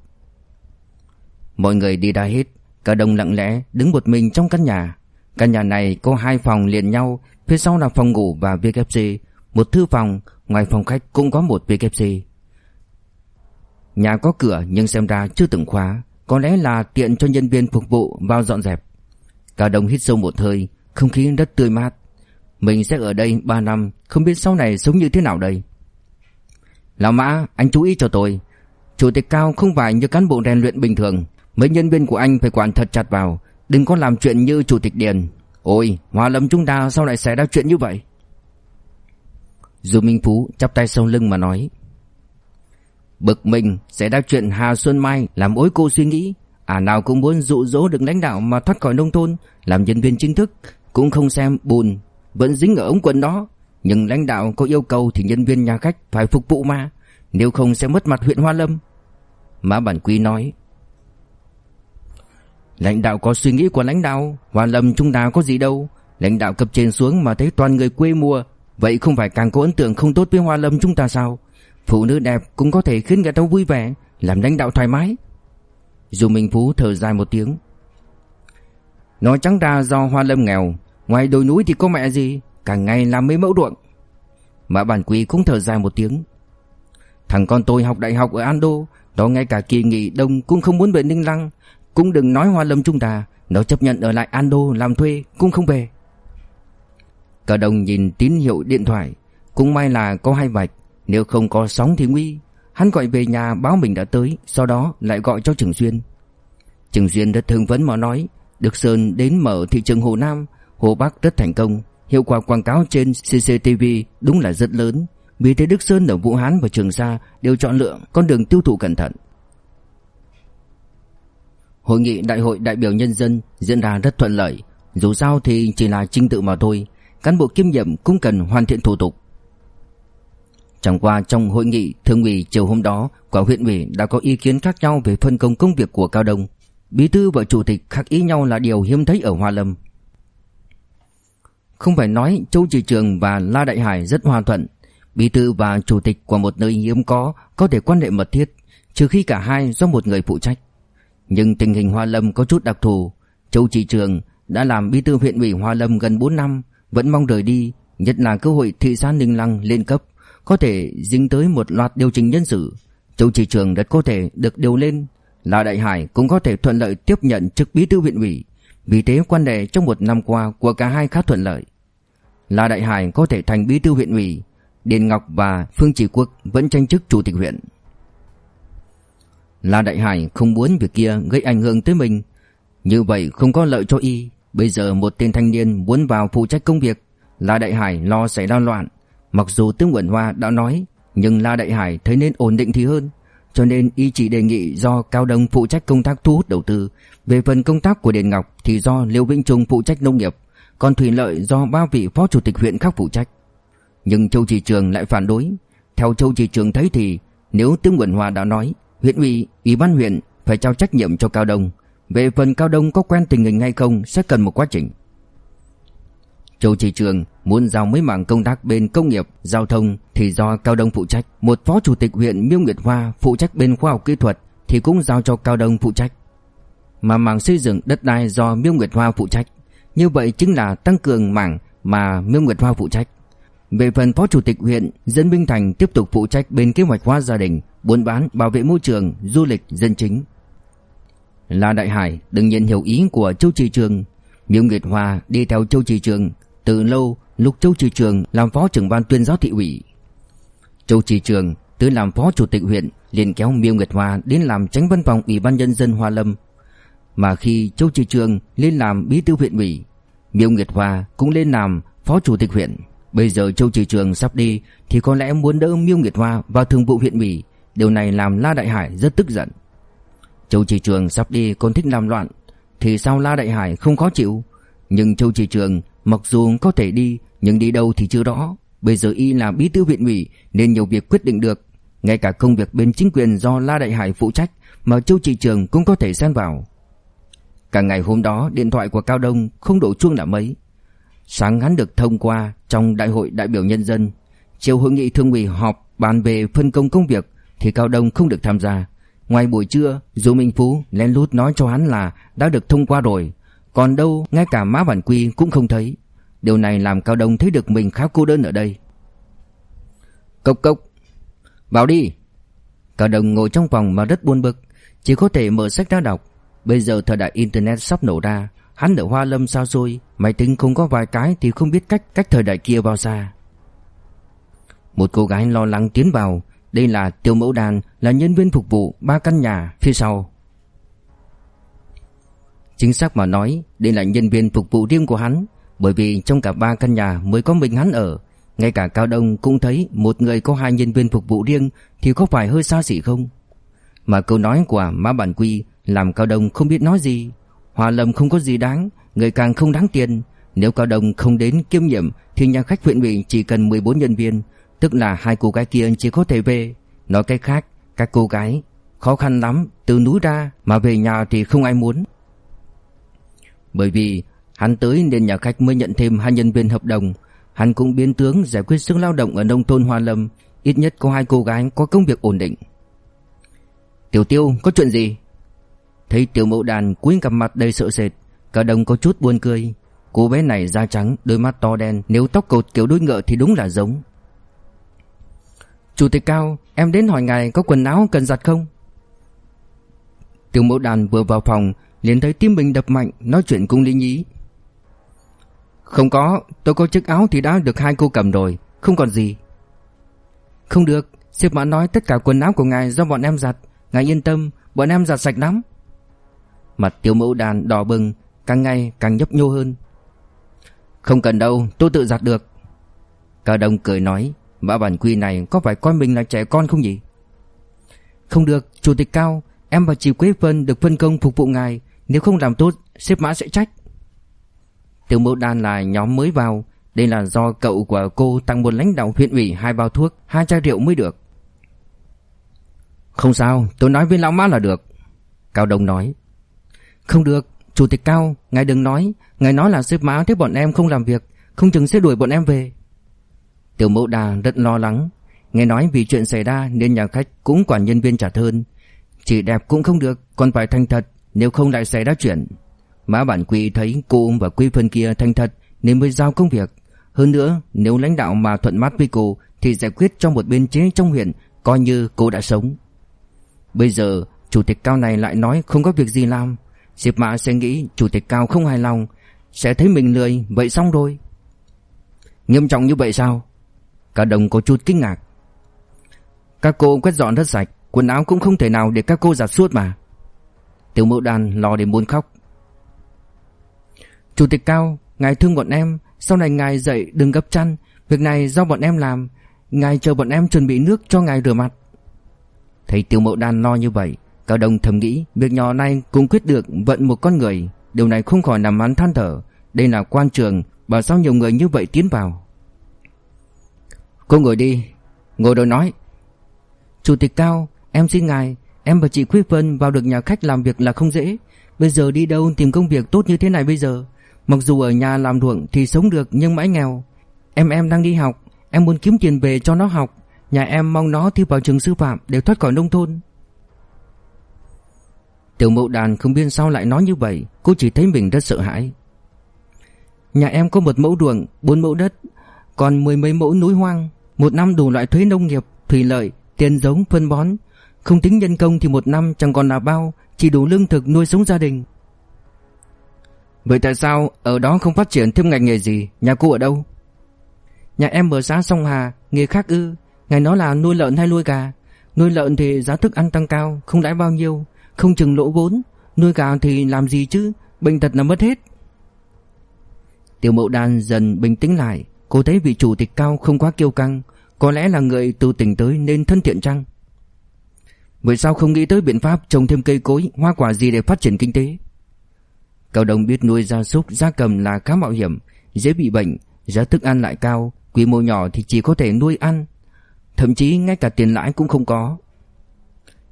Mọi người đi ra hết. Cả đồng lặng lẽ đứng một mình trong căn nhà. Căn nhà này có hai phòng liền nhau, Phía sau là phòng ngủ và WC Một thư phòng, Ngoài phòng khách cũng có một WC Nhà có cửa nhưng xem ra chưa từng khóa, Có lẽ là tiện cho nhân viên phục vụ vào dọn dẹp. Cả đồng hít sâu một hơi, Không khí rất tươi mát. Mình sẽ ở đây 3 năm, Không biết sau này sống như thế nào đây? Lão Mã, anh chú ý cho tôi. Chủ tịch Cao không phải như cán bộ rèn luyện bình thường. Mấy nhân viên của anh phải quản thật chặt vào. Đừng có làm chuyện như chủ tịch Điền. Ôi, Hòa Lâm chúng ta sao lại xảy ra chuyện như vậy? Dù Minh Phú chắp tay sau lưng mà nói, Bực mình sẽ ra chuyện Hà Xuân Mai làm ối cô suy nghĩ. À nào cũng muốn dụ dỗ được lãnh đạo mà thoát khỏi nông thôn, Làm nhân viên chính thức, Cũng không xem buồn Vẫn dính ở ống quần đó. Nhưng lãnh đạo có yêu cầu thì nhân viên nhà khách phải phục vụ mà, Nếu không sẽ mất mặt huyện Hoa Lâm. Mã Bản Quý nói Lãnh đạo có suy nghĩ của lãnh đạo Hoa Lâm chúng ta có gì đâu. Lãnh đạo cấp trên xuống mà thấy toàn người quê mùa, Vậy không phải càng có ấn tượng không tốt với Hoa Lâm chúng ta sao? Phụ nữ đẹp cũng có thể khiến người ta vui vẻ, Làm lãnh đạo thoải mái. Dù Minh Phú thở dài một tiếng. Nói trắng ra do Hoa Lâm nghèo, Ngoài đồi núi thì có mẹ gì, Cả ngày làm mấy mẫu ruộng. Mã Bản Quý cũng thở dài một tiếng. Thằng con tôi học đại học ở Ando, Đó ngay cả kỳ nghỉ đông cũng không muốn về Ninh Lăng cũng đừng nói Hoa Lâm chúng ta, Nó chấp nhận ở lại Ando làm thuê, Cũng không về. Cả đồng nhìn tín hiệu điện thoại, Cũng may là có hai vạch, Nếu không có sóng thì nguy. Hắn gọi về nhà báo mình đã tới, Sau đó lại gọi cho Trừng Duyên Trừng Duyên rất thương vấn mà nói, Được Sơn đến mở thị trường Hồ Nam, Hồ Bắc rất thành công, Hiệu quả quảng cáo trên CCTV đúng là rất lớn. Vì thế Đức Sơn ở Vũ Hán và Trường Sa Đều chọn lựa con đường tiêu thụ cẩn thận. Hội nghị đại hội đại biểu nhân dân diễn ra rất thuận lợi Dù sao thì chỉ là trinh tự mà thôi Cán bộ kiêm nhiệm cũng cần hoàn thiện thủ tục Chẳng qua trong hội nghị thường ủy chiều hôm đó của huyện ủy đã có ý kiến khác nhau về phân công công việc của Cao Đông. Bí thư và chủ tịch khác ý nhau là điều hiếm thấy ở Hoa Lâm. Không phải nói Châu Trì Trường và La Đại Hải rất hòa thuận. Bí thư và chủ tịch của một nơi hiếm có có thể quan hệ mật thiết, trừ khi cả hai do một người phụ trách. Nhưng tình hình Hoa Lâm có chút đặc thù. Châu Trị Trường đã làm bí thư huyện ủy Hoa Lâm gần 4 năm, vẫn mong rời đi, nhất là cơ hội thị xã Ninh Lăng lên cấp có thể dính tới một loạt điều chỉnh nhân sự. Châu Chỉ Trường rất có thể được điều lên, là Đại Hải cũng có thể thuận lợi tiếp nhận chức bí thư huyện ủy. Vì thế quan đề trong một năm qua của cả hai khá thuận lợi. Là Đại Hải có thể thành bí thư huyện ủy, Điền Ngọc và Phương Chỉ Quốc vẫn tranh chức chủ tịch huyện. La Đại Hải không muốn việc kia gây ảnh hưởng tới mình, như vậy không có lợi cho y. Bây giờ một tên thanh niên muốn vào phụ trách công việc, La Đại Hải lo xảy ra loạn, Mặc dù Tướng Quẩn Hoa đã nói Nhưng La Đại Hải thấy nên ổn định thì hơn. Cho nên y chỉ đề nghị do Cao Đông phụ trách công tác thu hút đầu tư. Về phần công tác của Đền Ngọc Thì do Liêu Vĩnh Trung phụ trách nông nghiệp Còn Thủy Lợi do ba vị phó chủ tịch huyện khác phụ trách. Nhưng Châu Trì Trường lại phản đối. Theo Châu Trì Trường thấy thì Nếu Tướng Quẩn Hoa đã nói Huyện ủy, ủy ban huyện phải trao trách nhiệm cho Cao Đông. Về phần Cao Đông có quen tình hình hay không Sẽ cần một quá trình. Châu Trì Trường muốn giao mấy mảng công tác bên công nghiệp, giao thông thì do Cao Đông phụ trách, một phó chủ tịch huyện Miêu Nguyệt Hoa phụ trách bên khoa học kỹ thuật thì cũng giao cho Cao Đông phụ trách. Mà mảng xây dựng đất đai do Miêu Nguyệt Hoa phụ trách, như vậy chính là tăng cường mảng mà Miêu Nguyệt Hoa phụ trách. Về phần phó chủ tịch huyện, Dân Minh Thành tiếp tục phụ trách bên kế hoạch hóa gia đình, buôn bán, bảo vệ môi trường, du lịch, dân chính. La Đại Hải đương nhiên hiểu ý của Châu Trì Trường, Miêu Nguyệt Hoa đi theo Châu Trì Trường từ lâu lúc Châu Trì Trường làm phó trưởng ban tuyên giáo thị ủy. Châu Trì Trường từ làm phó chủ tịch huyện liền kéo Miêu Nguyệt Hoa đến làm tránh văn phòng ủy ban nhân dân Hoa Lâm. Mà khi Châu Trì Trường lên làm bí thư huyện ủy Miêu Nguyệt Hoa cũng lên làm phó chủ tịch huyện. Bây giờ Châu Trì Trường sắp đi Thì có lẽ muốn đỡ Miêu Nguyệt Hoa vào thường vụ huyện ủy. Điều này làm La Đại Hải rất tức giận. Châu Chỉ Trường sắp đi, còn thích làm loạn, Thì sao La Đại Hải không khó chịu? Nhưng Châu Chỉ Trường Mặc dù có thể đi, Nhưng đi đâu thì chưa rõ. Bây giờ y là bí thư huyện ủy, Nên nhiều việc quyết định được. Ngay cả công việc bên chính quyền do La Đại Hải phụ trách Mà Châu Chỉ Trường cũng có thể xen vào. Cả ngày hôm đó, Điện thoại của Cao Đông không đổ chuông là mấy. Sáng hắn được thông qua Trong đại hội đại biểu nhân dân, Chiều hội nghị thương ủy họp bàn về phân công công việc thì Cao Đông không được tham gia. Ngoài buổi trưa, Du Minh Phú lén lút nói cho hắn là Đã được thông qua rồi, còn đâu ngay cả Mã bản quy cũng không thấy. Điều này làm Cao Đông thấy được mình khá cô đơn ở đây. Cốc cốc, Vào đi. Cao Đông ngồi trong phòng mà rất buồn bực, Chỉ có thể mở sách ra đọc. Bây giờ thời đại Internet sắp nổ ra, Hắn ở Hoa Lâm sao xôi, Máy tính không có vài cái thì không biết cách cách thời đại kia bao xa. Một cô gái lo lắng tiến vào đây là Tiêu Mẫu Đàn Là nhân viên phục vụ ba căn nhà phía sau. Chính xác mà nói, Đây là nhân viên phục vụ riêng của hắn, Bởi vì trong cả ba căn nhà mới có mình hắn ở. Ngay cả Cao Đông cũng thấy Một người có hai nhân viên phục vụ riêng Thì có phải hơi xa xỉ không? Mà câu nói của Mã Bản Quy Làm Cao Đông không biết nói gì. Hòa Lâm không có gì đáng, Người càng không đáng tiền. Nếu Cao Đông không đến kiêm nhiệm Thì nhà khách huyện ủy chỉ cần 14 nhân viên Tức là hai cô gái kia chỉ có thể về. Nói cách khác, Các cô gái khó khăn lắm, Từ núi ra mà về nhà thì không ai muốn. Bởi vì hắn tới nên nhà khách mới nhận thêm hai nhân viên hợp đồng. Hắn cũng biến tướng giải quyết sức lao động ở nông thôn Hoa Lâm. Ít nhất có hai cô gái có công việc ổn định. Tiểu tiêu, có chuyện gì? Thấy tiểu mẫu đàn cúi cặp mặt đầy sợ sệt, Cả đồng có chút buồn cười. Cô bé này da trắng, đôi mắt to đen, Nếu tóc cột kiểu đuôi ngựa thì đúng là giống. Chủ tịch Cao, Em đến hỏi ngài có quần áo cần giặt không? Tiểu mẫu đàn vừa vào phòng, liền thấy tim mình đập mạnh, Nói chuyện cùng Lý Nhí. Không có, Tôi có chiếc áo thì đã được hai cô cầm rồi, Không còn gì. Không được, Sếp mã nói tất cả quần áo của ngài do bọn em giặt, Ngài yên tâm, Bọn em giặt sạch lắm. Mặt tiêu mẫu đàn đỏ bừng, Càng ngày càng nhấp nhô hơn. Không cần đâu, tôi tự giặt được. Cao Đông cười nói Mã bản quy này có phải coi mình là trẻ con không nhỉ? Không được Chủ tịch Cao Em và chị Quế Vân được phân công phục vụ ngài. Nếu không làm tốt Sếp mã sẽ trách. Tiểu mẫu đàn là nhóm mới vào. Đây là do cậu của cô tăng một lãnh đạo huyện ủy hai bao thuốc Hai chai rượu mới được. Không sao tôi nói với lão mã là được. Cao Đông nói. Không được, chủ tịch Cao, ngài đừng nói, ngài nói là sếp mã thế bọn em không làm việc, không chừng sẽ đuổi bọn em về. Tiểu Mẫu Đà rất lo lắng, nghe nói vì chuyện xảy ra nên nhà khách cũng quản nhân viên trả hơn. Chỉ đẹp cũng không được, còn phải thành thật, nếu không lại xảy ra chuyện. Mã bản quỷ thấy cô và quý phân kia thành thật nên mới giao công việc. Hơn nữa, nếu lãnh đạo mà thuận mắt với cô thì giải quyết cho một biên chế trong huyện, coi như cô đã sống. Bây giờ, chủ tịch cao này lại nói không có việc gì làm, Diệp Mã sẽ nghĩ chủ tịch cao không hài lòng Sẽ thấy mình lười Vậy xong rồi Nghiêm trọng như vậy sao Cả đồng có chút kinh ngạc. Các cô quét dọn rất sạch, Quần áo cũng không thể nào để các cô giặt suốt mà. Tiểu mẫu đàn lo đến muốn khóc. Chủ tịch cao, Ngài thương bọn em, Sau này ngài dậy đừng gấp chăn. Việc này do bọn em làm, Ngài chờ bọn em chuẩn bị nước cho ngài rửa mặt. Thấy tiểu mẫu đàn lo như vậy, Cao đồng thầm nghĩ việc nhỏ này cũng quyết được vận một con người. Điều này không khỏi nằm hắn than thở. Đây là quan trường, Bảo sao nhiều người như vậy tiến vào? Cô ngồi đi. Ngồi rồi nói. Chủ tịch Cao, Em xin ngài, Em và chị Quyết Vân vào được nhà khách làm việc là không dễ. Bây giờ đi đâu tìm công việc tốt như thế này bây giờ? Mặc dù ở nhà làm ruộng thì sống được nhưng mãi nghèo. Em em đang đi học. Em muốn kiếm tiền về cho nó học. Nhà em mong nó thi vào trường sư phạm để thoát khỏi nông thôn. Tiểu mẫu đàn không biết sao lại nói như vậy. Cô chỉ thấy mình rất sợ hãi. Nhà em có một mẫu ruộng, Bốn mẫu đất, Còn mười mấy mẫu núi hoang. Một năm đủ loại thuế nông nghiệp, Thủy lợi, Tiền giống, phân bón. Không tính nhân công thì một năm chẳng còn là bao, Chỉ đủ lương thực nuôi sống gia đình. Vậy tại sao ở đó không phát triển thêm ngành nghề gì? Nhà cô ở đâu? Nhà em ở xã Sông Hà, Nghề khác ư. Ngài nói là nuôi lợn hay nuôi gà? Nuôi lợn thì giá thức ăn tăng cao, Không lãi bao nhiêu, không chừng lỗ vốn. Nuôi gà thì làm gì chứ? Bệnh tật là mất hết. Tiểu mậu đàn dần bình tĩnh lại, Cô thấy vị chủ tịch cao không quá kiêu căng. Có lẽ là người từ tỉnh tới nên thân thiện chăng? Vậy sao không nghĩ tới biện pháp trồng thêm cây cối Hoa quả gì để phát triển kinh tế? Cao Đông biết nuôi gia súc gia cầm là khá mạo hiểm Dễ bị bệnh Giá thức ăn lại cao Quy mô nhỏ thì chỉ có thể nuôi ăn. Thậm chí ngay cả tiền lãi cũng không có.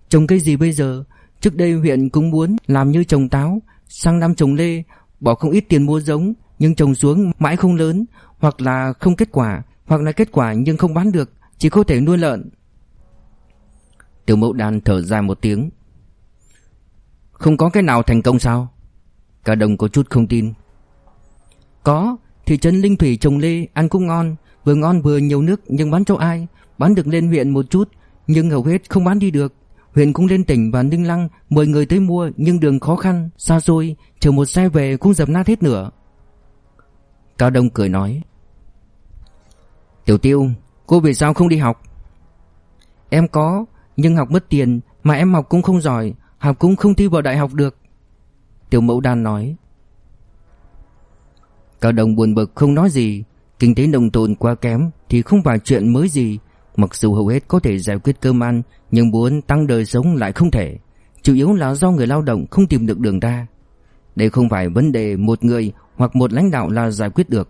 Trồng cây gì bây giờ? Trước đây huyện cũng muốn làm như trồng táo, sang năm trồng lê, bỏ không ít tiền mua giống, nhưng trồng xuống mãi không lớn, hoặc là không kết quả, hoặc là kết quả nhưng không bán được, chỉ có thể nuôi lợn. Tiểu mẫu đàn thở dài một tiếng. Không có cái nào thành công sao? Cả đồng có chút không tin. Có, thị trấn Linh Thủy trồng lê ăn cũng ngon, vừa ngon vừa nhiều nước nhưng bán cho ai? Bán được lên huyện một chút, nhưng hầu hết không bán đi được. Huyện cũng lên tỉnh và Ninh Lăng mời người tới mua nhưng đường khó khăn, xa xôi, Chờ một xe về cũng dập nát hết nữa Cao Đông cười nói Tiểu Tiêu, Cô vì sao không đi học? Em có, Nhưng học mất tiền Mà em học cũng không giỏi, Học cũng không thi vào đại học được. Tiểu Mẫu Đan nói. Cao Đồng buồn bực không nói gì, Kinh tế nông thôn quá kém Thì không phải chuyện mới gì, Mặc dù hầu hết có thể giải quyết cơm ăn, Nhưng muốn tăng đời sống lại không thể, Chủ yếu là do người lao động không tìm được đường ra. Đây không phải vấn đề một người hoặc một lãnh đạo là giải quyết được.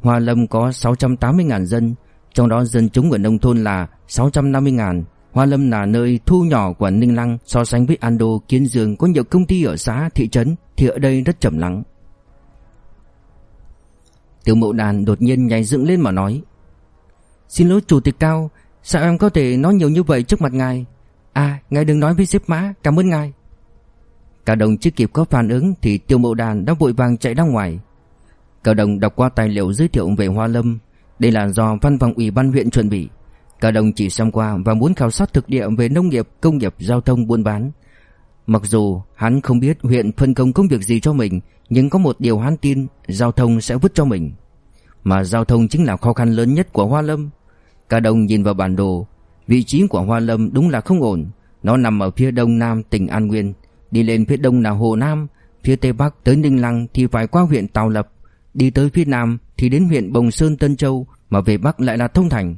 Hoa Lâm có 680.000 dân Trong đó dân chúng ở nông thôn là 650.000 Hoa Lâm là nơi thu nhỏ của Ninh Lăng So sánh với Ando, Kiến Dương. Có nhiều công ty ở xã, thị trấn Thì ở đây rất chậm lắng. Tiểu mộ đàn đột nhiên nhảy dựng lên mà nói Xin lỗi chủ tịch cao Sao em có thể nói nhiều như vậy trước mặt ngài? À ngài đừng nói với sếp mã Cảm ơn ngài. Cả đồng chưa kịp có phản ứng Thì tiêu mộ đàn đã vội vàng chạy ra ngoài. Cao đồng đọc qua tài liệu giới thiệu về Hoa Lâm. Đây là do văn phòng ủy ban huyện chuẩn bị. Cao đồng chỉ xem qua và muốn khảo sát thực địa về nông nghiệp, công nghiệp, giao thông, buôn bán. Mặc dù hắn không biết huyện phân công công việc gì cho mình Nhưng có một điều hắn tin Giao thông sẽ vứt cho mình. Mà giao thông chính là khó khăn lớn nhất của Hoa Lâm. Cao đồng nhìn vào bản đồ Vị trí của Hoa Lâm đúng là không ổn. Nó nằm ở phía đông nam tỉnh An Nguyên Đi lên phía đông là Hồ Nam Phía tây bắc tới Ninh Lăng thì phải qua huyện Tào Lập. Đi tới phía nam thì đến huyện Bồng Sơn, Tân Châu, Mà về bắc lại là Thông Thành.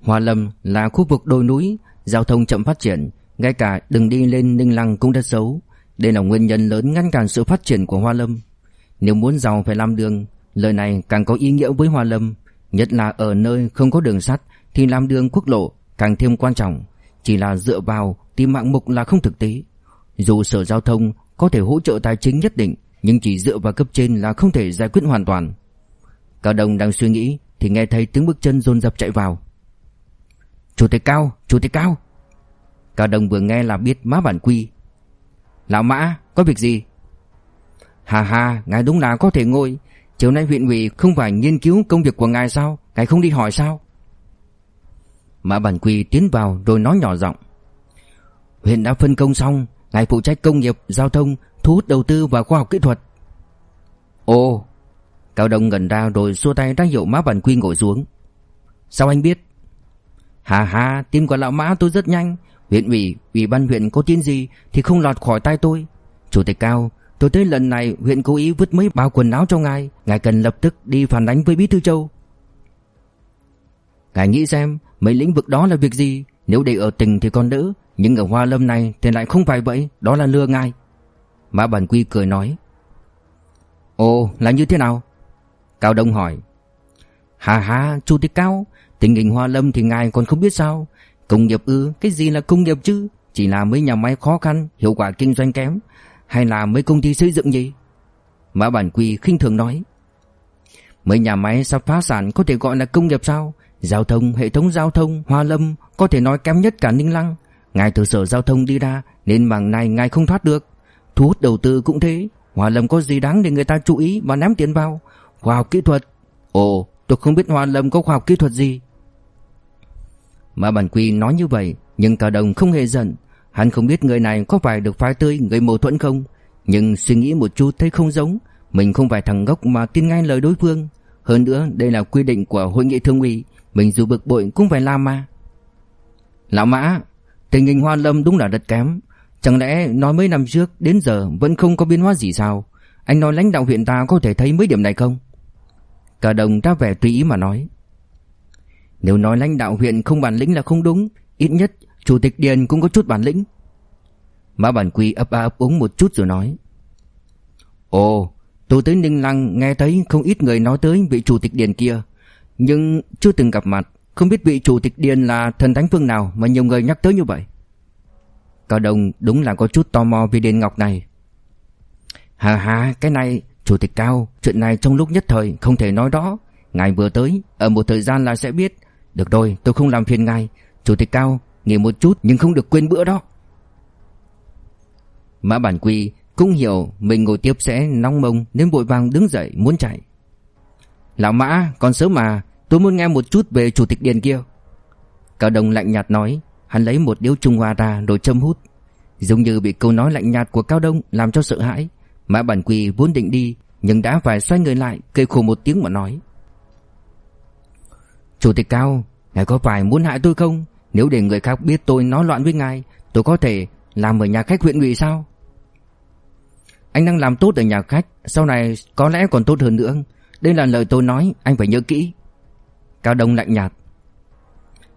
Hoa Lâm là khu vực đồi núi, Giao thông chậm phát triển, Ngay cả đường đi lên Ninh Lăng cũng rất xấu. Đây là nguyên nhân lớn ngăn cản sự phát triển của Hoa Lâm. Nếu muốn giàu phải làm đường, Lời này càng có ý nghĩa với Hoa Lâm, Nhất là ở nơi không có đường sắt Thì làm đường quốc lộ càng thêm quan trọng. Chỉ là dựa vào tìm mạng mục là không thực tế. Dù sở giao thông có thể hỗ trợ tài chính nhất định nhưng chỉ dựa vào cấp trên là không thể giải quyết hoàn toàn. Cao Đông đang suy nghĩ Thì nghe thấy tiếng bước chân rôn rập chạy vào. Chủ tịch Cao, Chủ tịch Cao. Cao Đông vừa nghe là biết má bản quy. Lão Mã, có việc gì? Hà hà, ngài đúng là có thể ngồi. Chiều nay huyện ủy không phải nghiên cứu công việc của ngài sao? Ngài không đi hỏi sao? Mã Bản Quy tiến vào rồi nói nhỏ giọng. Huyện đã phân công xong Ngài phụ trách công nghiệp, giao thông Thu hút đầu tư và khoa học kỹ thuật. Ồ Cao Đông gần ra rồi xua tay ra hiệu Mã Bản Quy ngồi xuống. Sao anh biết? Hà hà tin của lão Mã tôi rất nhanh. Huyện ủy, ủy ban huyện có tin gì Thì không lọt khỏi tay tôi. Chủ tịch Cao Tôi thấy lần này huyện cố ý vứt mấy bao quần áo cho ngài. Ngài cần lập tức đi phản ánh với Bí Thư Châu. Ngài nghĩ xem Mấy lĩnh vực đó là việc gì? Nếu để ở tỉnh thì còn đỡ Nhưng ở Hoa Lâm này thì lại không phải vậy Đó là lừa ngài Mã Bản Quy cười nói Ồ là như thế nào? Cao Đông hỏi Hà hà chủ tịch Cao Tình hình Hoa Lâm thì ngài còn không biết sao? Công nghiệp ư cái gì là công nghiệp chứ? Chỉ là mấy nhà máy khó khăn Hiệu quả kinh doanh kém hay là mấy công ty xây dựng gì Mã Bản Quy khinh thường nói Mấy nhà máy sắp phá sản có thể gọi là công nghiệp sao? Giao thông, hệ thống giao thông, hoa lâm Có thể nói kém nhất cả Ninh Lăng. Ngài từ sở giao thông đi ra Nên bằng này ngài không thoát được. Thu hút đầu tư cũng thế. Hoa lâm có gì đáng để người ta chú ý và ném tiền vào? Khoa học kỹ thuật. Ồ, tôi không biết Hoa lâm có khoa học kỹ thuật gì. Mà Bản Quy nói như vậy, Nhưng cả đồng không hề giận. Hắn không biết người này có phải được phái tươi gây mâu thuẫn không. Nhưng suy nghĩ một chút thấy không giống. Mình không phải thằng gốc mà tin ngay lời đối phương. Hơn nữa, đây là quy định của hội nghị thương ủy. Mình dù bực bội cũng phải làm mà Lão Mã, Tình hình Hoa Lâm đúng là rất kém. Chẳng lẽ nói mấy năm trước đến giờ Vẫn không có biến hóa gì sao? Anh nói lãnh đạo huyện ta có thể thấy mấy điểm này không? Cả đồng ra vẻ tùy ý mà nói. Nếu nói lãnh đạo huyện không bản lĩnh là không đúng, Ít nhất Chủ tịch Điền cũng có chút bản lĩnh. Mã Bản Quy ấp a ấp úng một chút rồi nói. Ồ Tôi tới Ninh Lăng nghe thấy không ít người nói tới vị chủ tịch Điền kia. Nhưng chưa từng gặp mặt, Không biết vị chủ tịch Điền là thần thánh phương nào Mà nhiều người nhắc tới như vậy. Cao Đông đúng là có chút tò mò về Điền Ngọc này. Hà hà cái này, Chủ tịch Cao, Chuyện này trong lúc nhất thời không thể nói đó Ngài vừa tới, Ở một thời gian là sẽ biết. Được rồi, tôi không làm phiền ngài. Chủ tịch Cao, Nghỉ một chút nhưng không được quên bữa đó. Mã Bản Quy cũng hiểu mình ngồi tiếp sẽ nóng mông nên vội vàng đứng dậy muốn chạy. Lão Mã, còn sớm mà, tôi muốn nghe một chút về chủ tịch Điền kia. Cao Đông lạnh nhạt nói hắn lấy một điếu trung hoa ra rồi châm hút. Giống như bị câu nói lạnh nhạt của Cao Đông làm cho sợ hãi, Mã Bản quỳ vốn định đi, Nhưng đã phải xoay người lại Cây khổ một tiếng mà nói. Chủ tịch Cao, Ngài có phải muốn hại tôi không? Nếu để người khác biết tôi nói loạn với ngài, Tôi có thể làm ở nhà khách huyện ủy sao? Anh đang làm tốt ở nhà khách, Sau này có lẽ còn tốt hơn nữa. Đây là lời tôi nói, Anh phải nhớ kỹ. Cao Đông lạnh nhạt.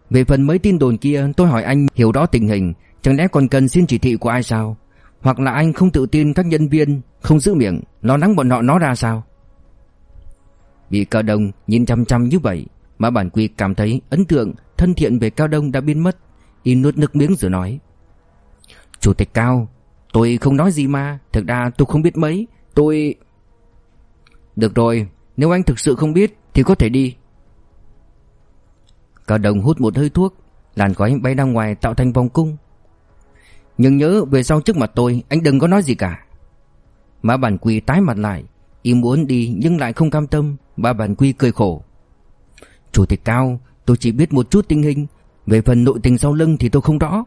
Về phần mấy tin đồn kia, tôi hỏi anh hiểu rõ tình hình, Chẳng lẽ còn cần xin chỉ thị của ai sao? Hoặc là anh không tự tin các nhân viên Không giữ miệng, Lo lắng bọn họ nói ra sao? Bị Cao Đông nhìn chăm chăm như vậy Mà bản quy cảm thấy ấn tượng Thân thiện về Cao Đông đã biến mất, Y nuốt nước miếng rồi nói. Chủ tịch Cao, Tôi không nói gì mà, Thực ra tôi không biết mấy, Tôi... Được rồi, Nếu anh thực sự không biết Thì có thể đi. Cả đồng hút một hơi thuốc, Làn khói bay ra ngoài tạo thành vòng cung. Nhưng nhớ về sau trước mặt tôi, Anh đừng có nói gì cả. Mã Bản Quy tái mặt lại Y muốn đi nhưng lại không cam tâm Mã Bản Quy cười khổ. Chủ tịch Cao, Tôi chỉ biết một chút tình hình, Về phần nội tình sau lưng thì tôi không rõ.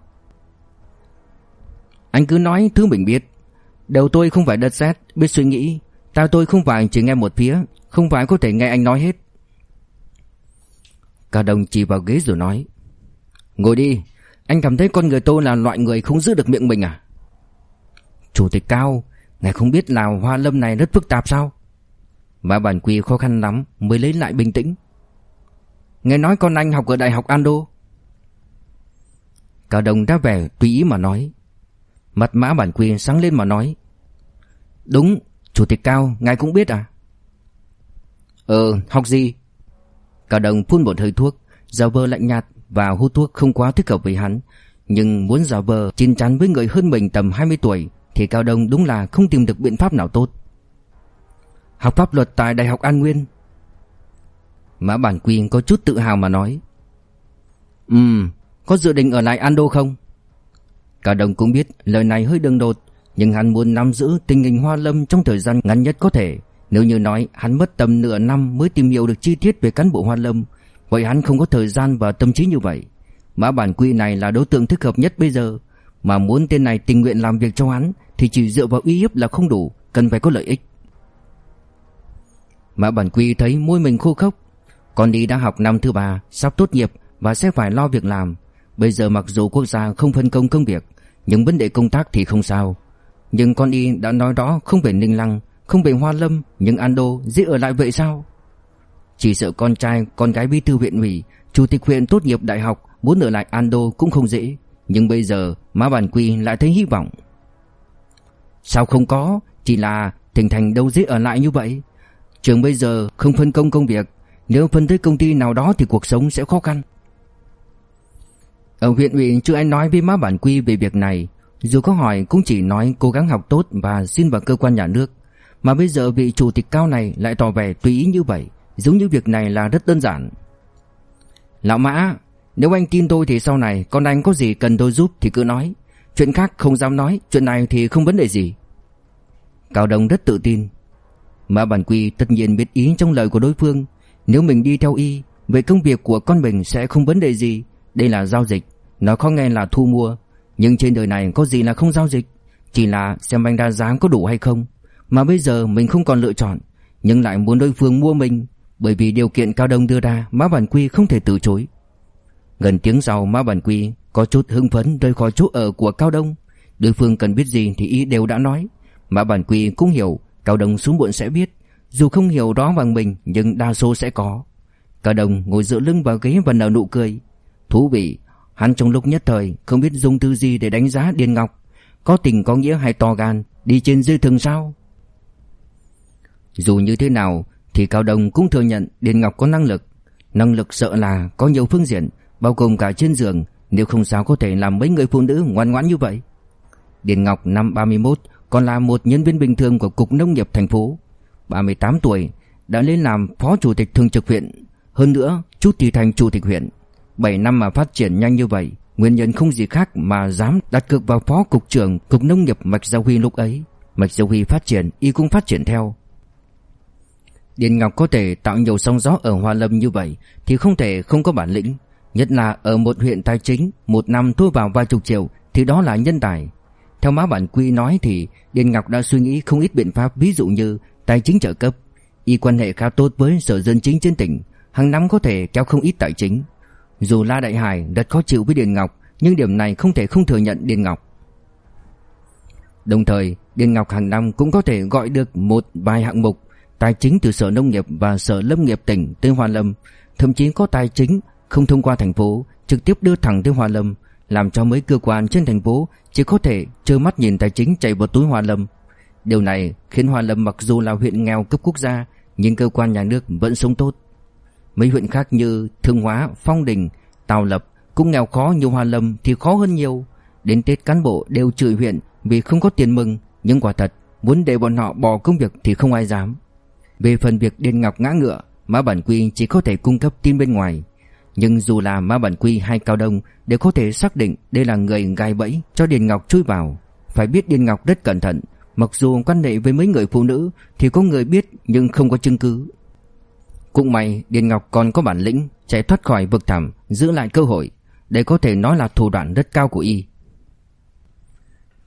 Anh cứ nói thứ mình biết, Đầu tôi không phải đất sét, Biết suy nghĩ Tao tôi không phải chỉ nghe một phía, Không phải có thể nghe anh nói hết. Cả đồng chỉ vào ghế rồi nói, Ngồi đi, Anh cảm thấy con người tôi là loại người không giữ được miệng mình à? Chủ tịch Cao, Ngài không biết là hoa lâm này rất phức tạp sao? Bà bản quy khó khăn lắm Mới lấy lại bình tĩnh. Nghe nói con anh học ở đại học Ando. Cả đồng đã vẻ tùy ý mà nói. Mặt mã bản quy sáng lên mà nói, Đúng, Chủ tịch Cao, Ngài cũng biết à? Ờ học gì? Cả đồng phun một hơi thuốc Giả vờ lạnh nhạt và hút thuốc không quá thích hợp với hắn. Nhưng muốn giả vờ chín chắn với người hơn mình tầm 20 tuổi Thì Cao Đông đúng là không tìm được biện pháp nào tốt. Học pháp luật tại Đại học An Nguyên. Mã Bản Quyên có chút tự hào mà nói. Ừm, có dự định ở lại Ando không? Cao Đông cũng biết lời này hơi đường đột Nhưng hắn muốn nắm giữ tình hình Hoa Lâm trong thời gian ngắn nhất có thể. Nếu như nói hắn mất tầm nửa năm mới tìm hiểu được chi tiết về cán bộ Hoa Lâm, Vậy hắn không có thời gian và tâm trí như vậy. Mã bản quy này là đối tượng thích hợp nhất bây giờ. Mà muốn tên này tình nguyện làm việc cho hắn, Thì chỉ dựa vào uy hiếp là không đủ, Cần phải có lợi ích. Mã bản quy thấy môi mình khô khốc. Con đi đã học năm thứ ba, Sắp tốt nghiệp và sẽ phải lo việc làm. Bây giờ mặc dù quốc gia không phân công công việc, Nhưng vấn đề công tác thì không sao. Nhưng con đi đã nói đó không về Ninh Lăng không bị Hoa Lâm Nhưng Ando dễ ở lại vậy sao chỉ sợ con trai, con gái bí thư huyện ủy, chủ tịch huyện tốt nghiệp đại học muốn ở lại Ando cũng không dễ. Nhưng bây giờ Mã Bản Quy lại thấy hy vọng. Sao không có, chỉ là thành Thành đâu dễ ở lại như vậy. Trường bây giờ không phân công công việc, nếu phân tới công ty nào đó thì cuộc sống sẽ khó khăn. Ở huyện ủy chưa ai nói với Mã Bản Quy về việc này, dù có hỏi cũng chỉ nói cố gắng học tốt và xin vào cơ quan nhà nước. Mà bây giờ vị chủ tịch cao này lại tỏ vẻ tùy ý như vậy, Giống như việc này là rất đơn giản. Lão Mã, Nếu anh tin tôi thì sau này Con anh có gì cần tôi giúp thì cứ nói. Chuyện khác không dám nói, Chuyện này thì không vấn đề gì. Cao Đông rất tự tin. Mã Bản Quy tất nhiên biết ý trong lời của đối phương. Nếu mình đi theo y, Về công việc của con mình sẽ không vấn đề gì. Đây là giao dịch, Nó khó nghe là thu mua. Nhưng trên đời này có gì là không giao dịch? Chỉ là xem anh đa giá có đủ hay không. Mà bây giờ mình không còn lựa chọn, Nhưng lại muốn đối phương mua mình, bởi vì điều kiện Cao Đông đưa ra, Mã Bản Quy không thể từ chối. Gần tiếng sau, Mã Bản Quy Có chút hưng phấn rời khỏi chỗ ở của Cao Đông. Đối phương cần biết gì thì ý đều đã nói. Mã Bản Quy cũng hiểu, Cao Đông xuống muộn sẽ biết. Dù không hiểu rõ bằng mình, Nhưng đa số sẽ có. Cao Đông ngồi dựa lưng vào ghế và nở nụ cười. Thú vị, Hắn trong lúc nhất thời không biết dùng tư gì để đánh giá Điền Ngọc. Có tình có nghĩa hay to gan, Đi trên dư thường sao? Dù như thế nào, thì Cao Đông cũng thừa nhận Điền Ngọc có năng lực. Năng lực sợ là có nhiều phương diện, Bao gồm cả trên giường, Nếu không sao có thể làm mấy người phụ nữ ngoan ngoãn như vậy. Điền Ngọc năm 31 Còn là một nhân viên bình thường của Cục Nông nghiệp thành phố. 38 tuổi, Đã lên làm phó chủ tịch thường trực huyện, Hơn nữa chút thì thành chủ tịch huyện. 7 năm mà phát triển nhanh như vậy, Nguyên nhân không gì khác mà dám đặt cược vào phó cục trưởng Cục Nông nghiệp Mạch Giao Huy lúc ấy. Mạch Giao Huy phát triển, Y cũng phát triển theo. Điền Ngọc có thể tạo nhiều sóng gió ở Hoa Lâm như vậy thì không thể không có bản lĩnh, nhất là ở một huyện tài chính, một năm thu vào vài chục triệu thì đó là nhân tài. Theo má bản quy nói thì Điền Ngọc đã suy nghĩ không ít biện pháp ví dụ như tài chính trợ cấp, y quan hệ khá tốt với sở dân chính trên tỉnh, hàng năm có thể kéo không ít tài chính. Dù La Đại Hải rất khó chịu với Điền Ngọc, nhưng điểm này không thể không thừa nhận Điền Ngọc. Đồng thời, Điền Ngọc hàng năm cũng có thể gọi được một vài hạng mục tài chính từ Sở Nông nghiệp và Sở Lâm nghiệp tỉnh tới Hoa Lâm, thậm chí có tài chính không thông qua thành phố, trực tiếp đưa thẳng tới Hoa Lâm, làm cho mấy cơ quan trên thành phố chỉ có thể trơ mắt nhìn tài chính chảy vào túi Hoa Lâm. Điều này khiến Hoa Lâm mặc dù là huyện nghèo cấp quốc gia, nhưng cơ quan nhà nước vẫn sống tốt. Mấy huyện khác như Thương Hóa, Phong Đình, Tào Lập cũng nghèo khó như Hoa Lâm thì khó hơn nhiều. Đến Tết cán bộ đều chửi huyện vì không có tiền mừng, nhưng quả thật muốn để bọn họ bỏ công việc thì không ai dám. Về phần việc Điền Ngọc ngã ngựa, Mã Bản Quy chỉ có thể cung cấp tin bên ngoài. Nhưng dù là Mã Bản Quy hay Cao Đông đều có thể xác định đây là người gai bẫy cho Điền Ngọc chui vào. Phải biết Điền Ngọc rất cẩn thận, mặc dù quan hệ với mấy người phụ nữ thì có người biết nhưng không có chứng cứ. Cũng may Điền Ngọc còn có bản lĩnh chạy thoát khỏi vực thẳm, giữ lại cơ hội. Đây có thể nói là thủ đoạn rất cao của y.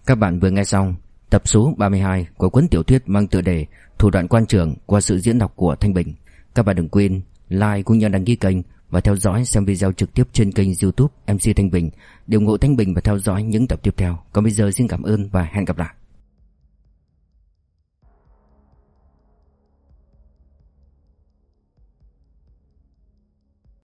Các bạn vừa nghe xong tập số 32 của cuốn tiểu thuyết mang tựa đề Thủ đoạn quan trường qua sự diễn đọc của Thanh Bình. Các bạn đừng quên like cũng như đăng ký kênh và theo dõi xem video trực tiếp trên kênh YouTube MC Thanh Bình để ủng hộ Thanh Bình và theo dõi những tập tiếp theo. Còn bây giờ xin cảm ơn và hẹn gặp lại.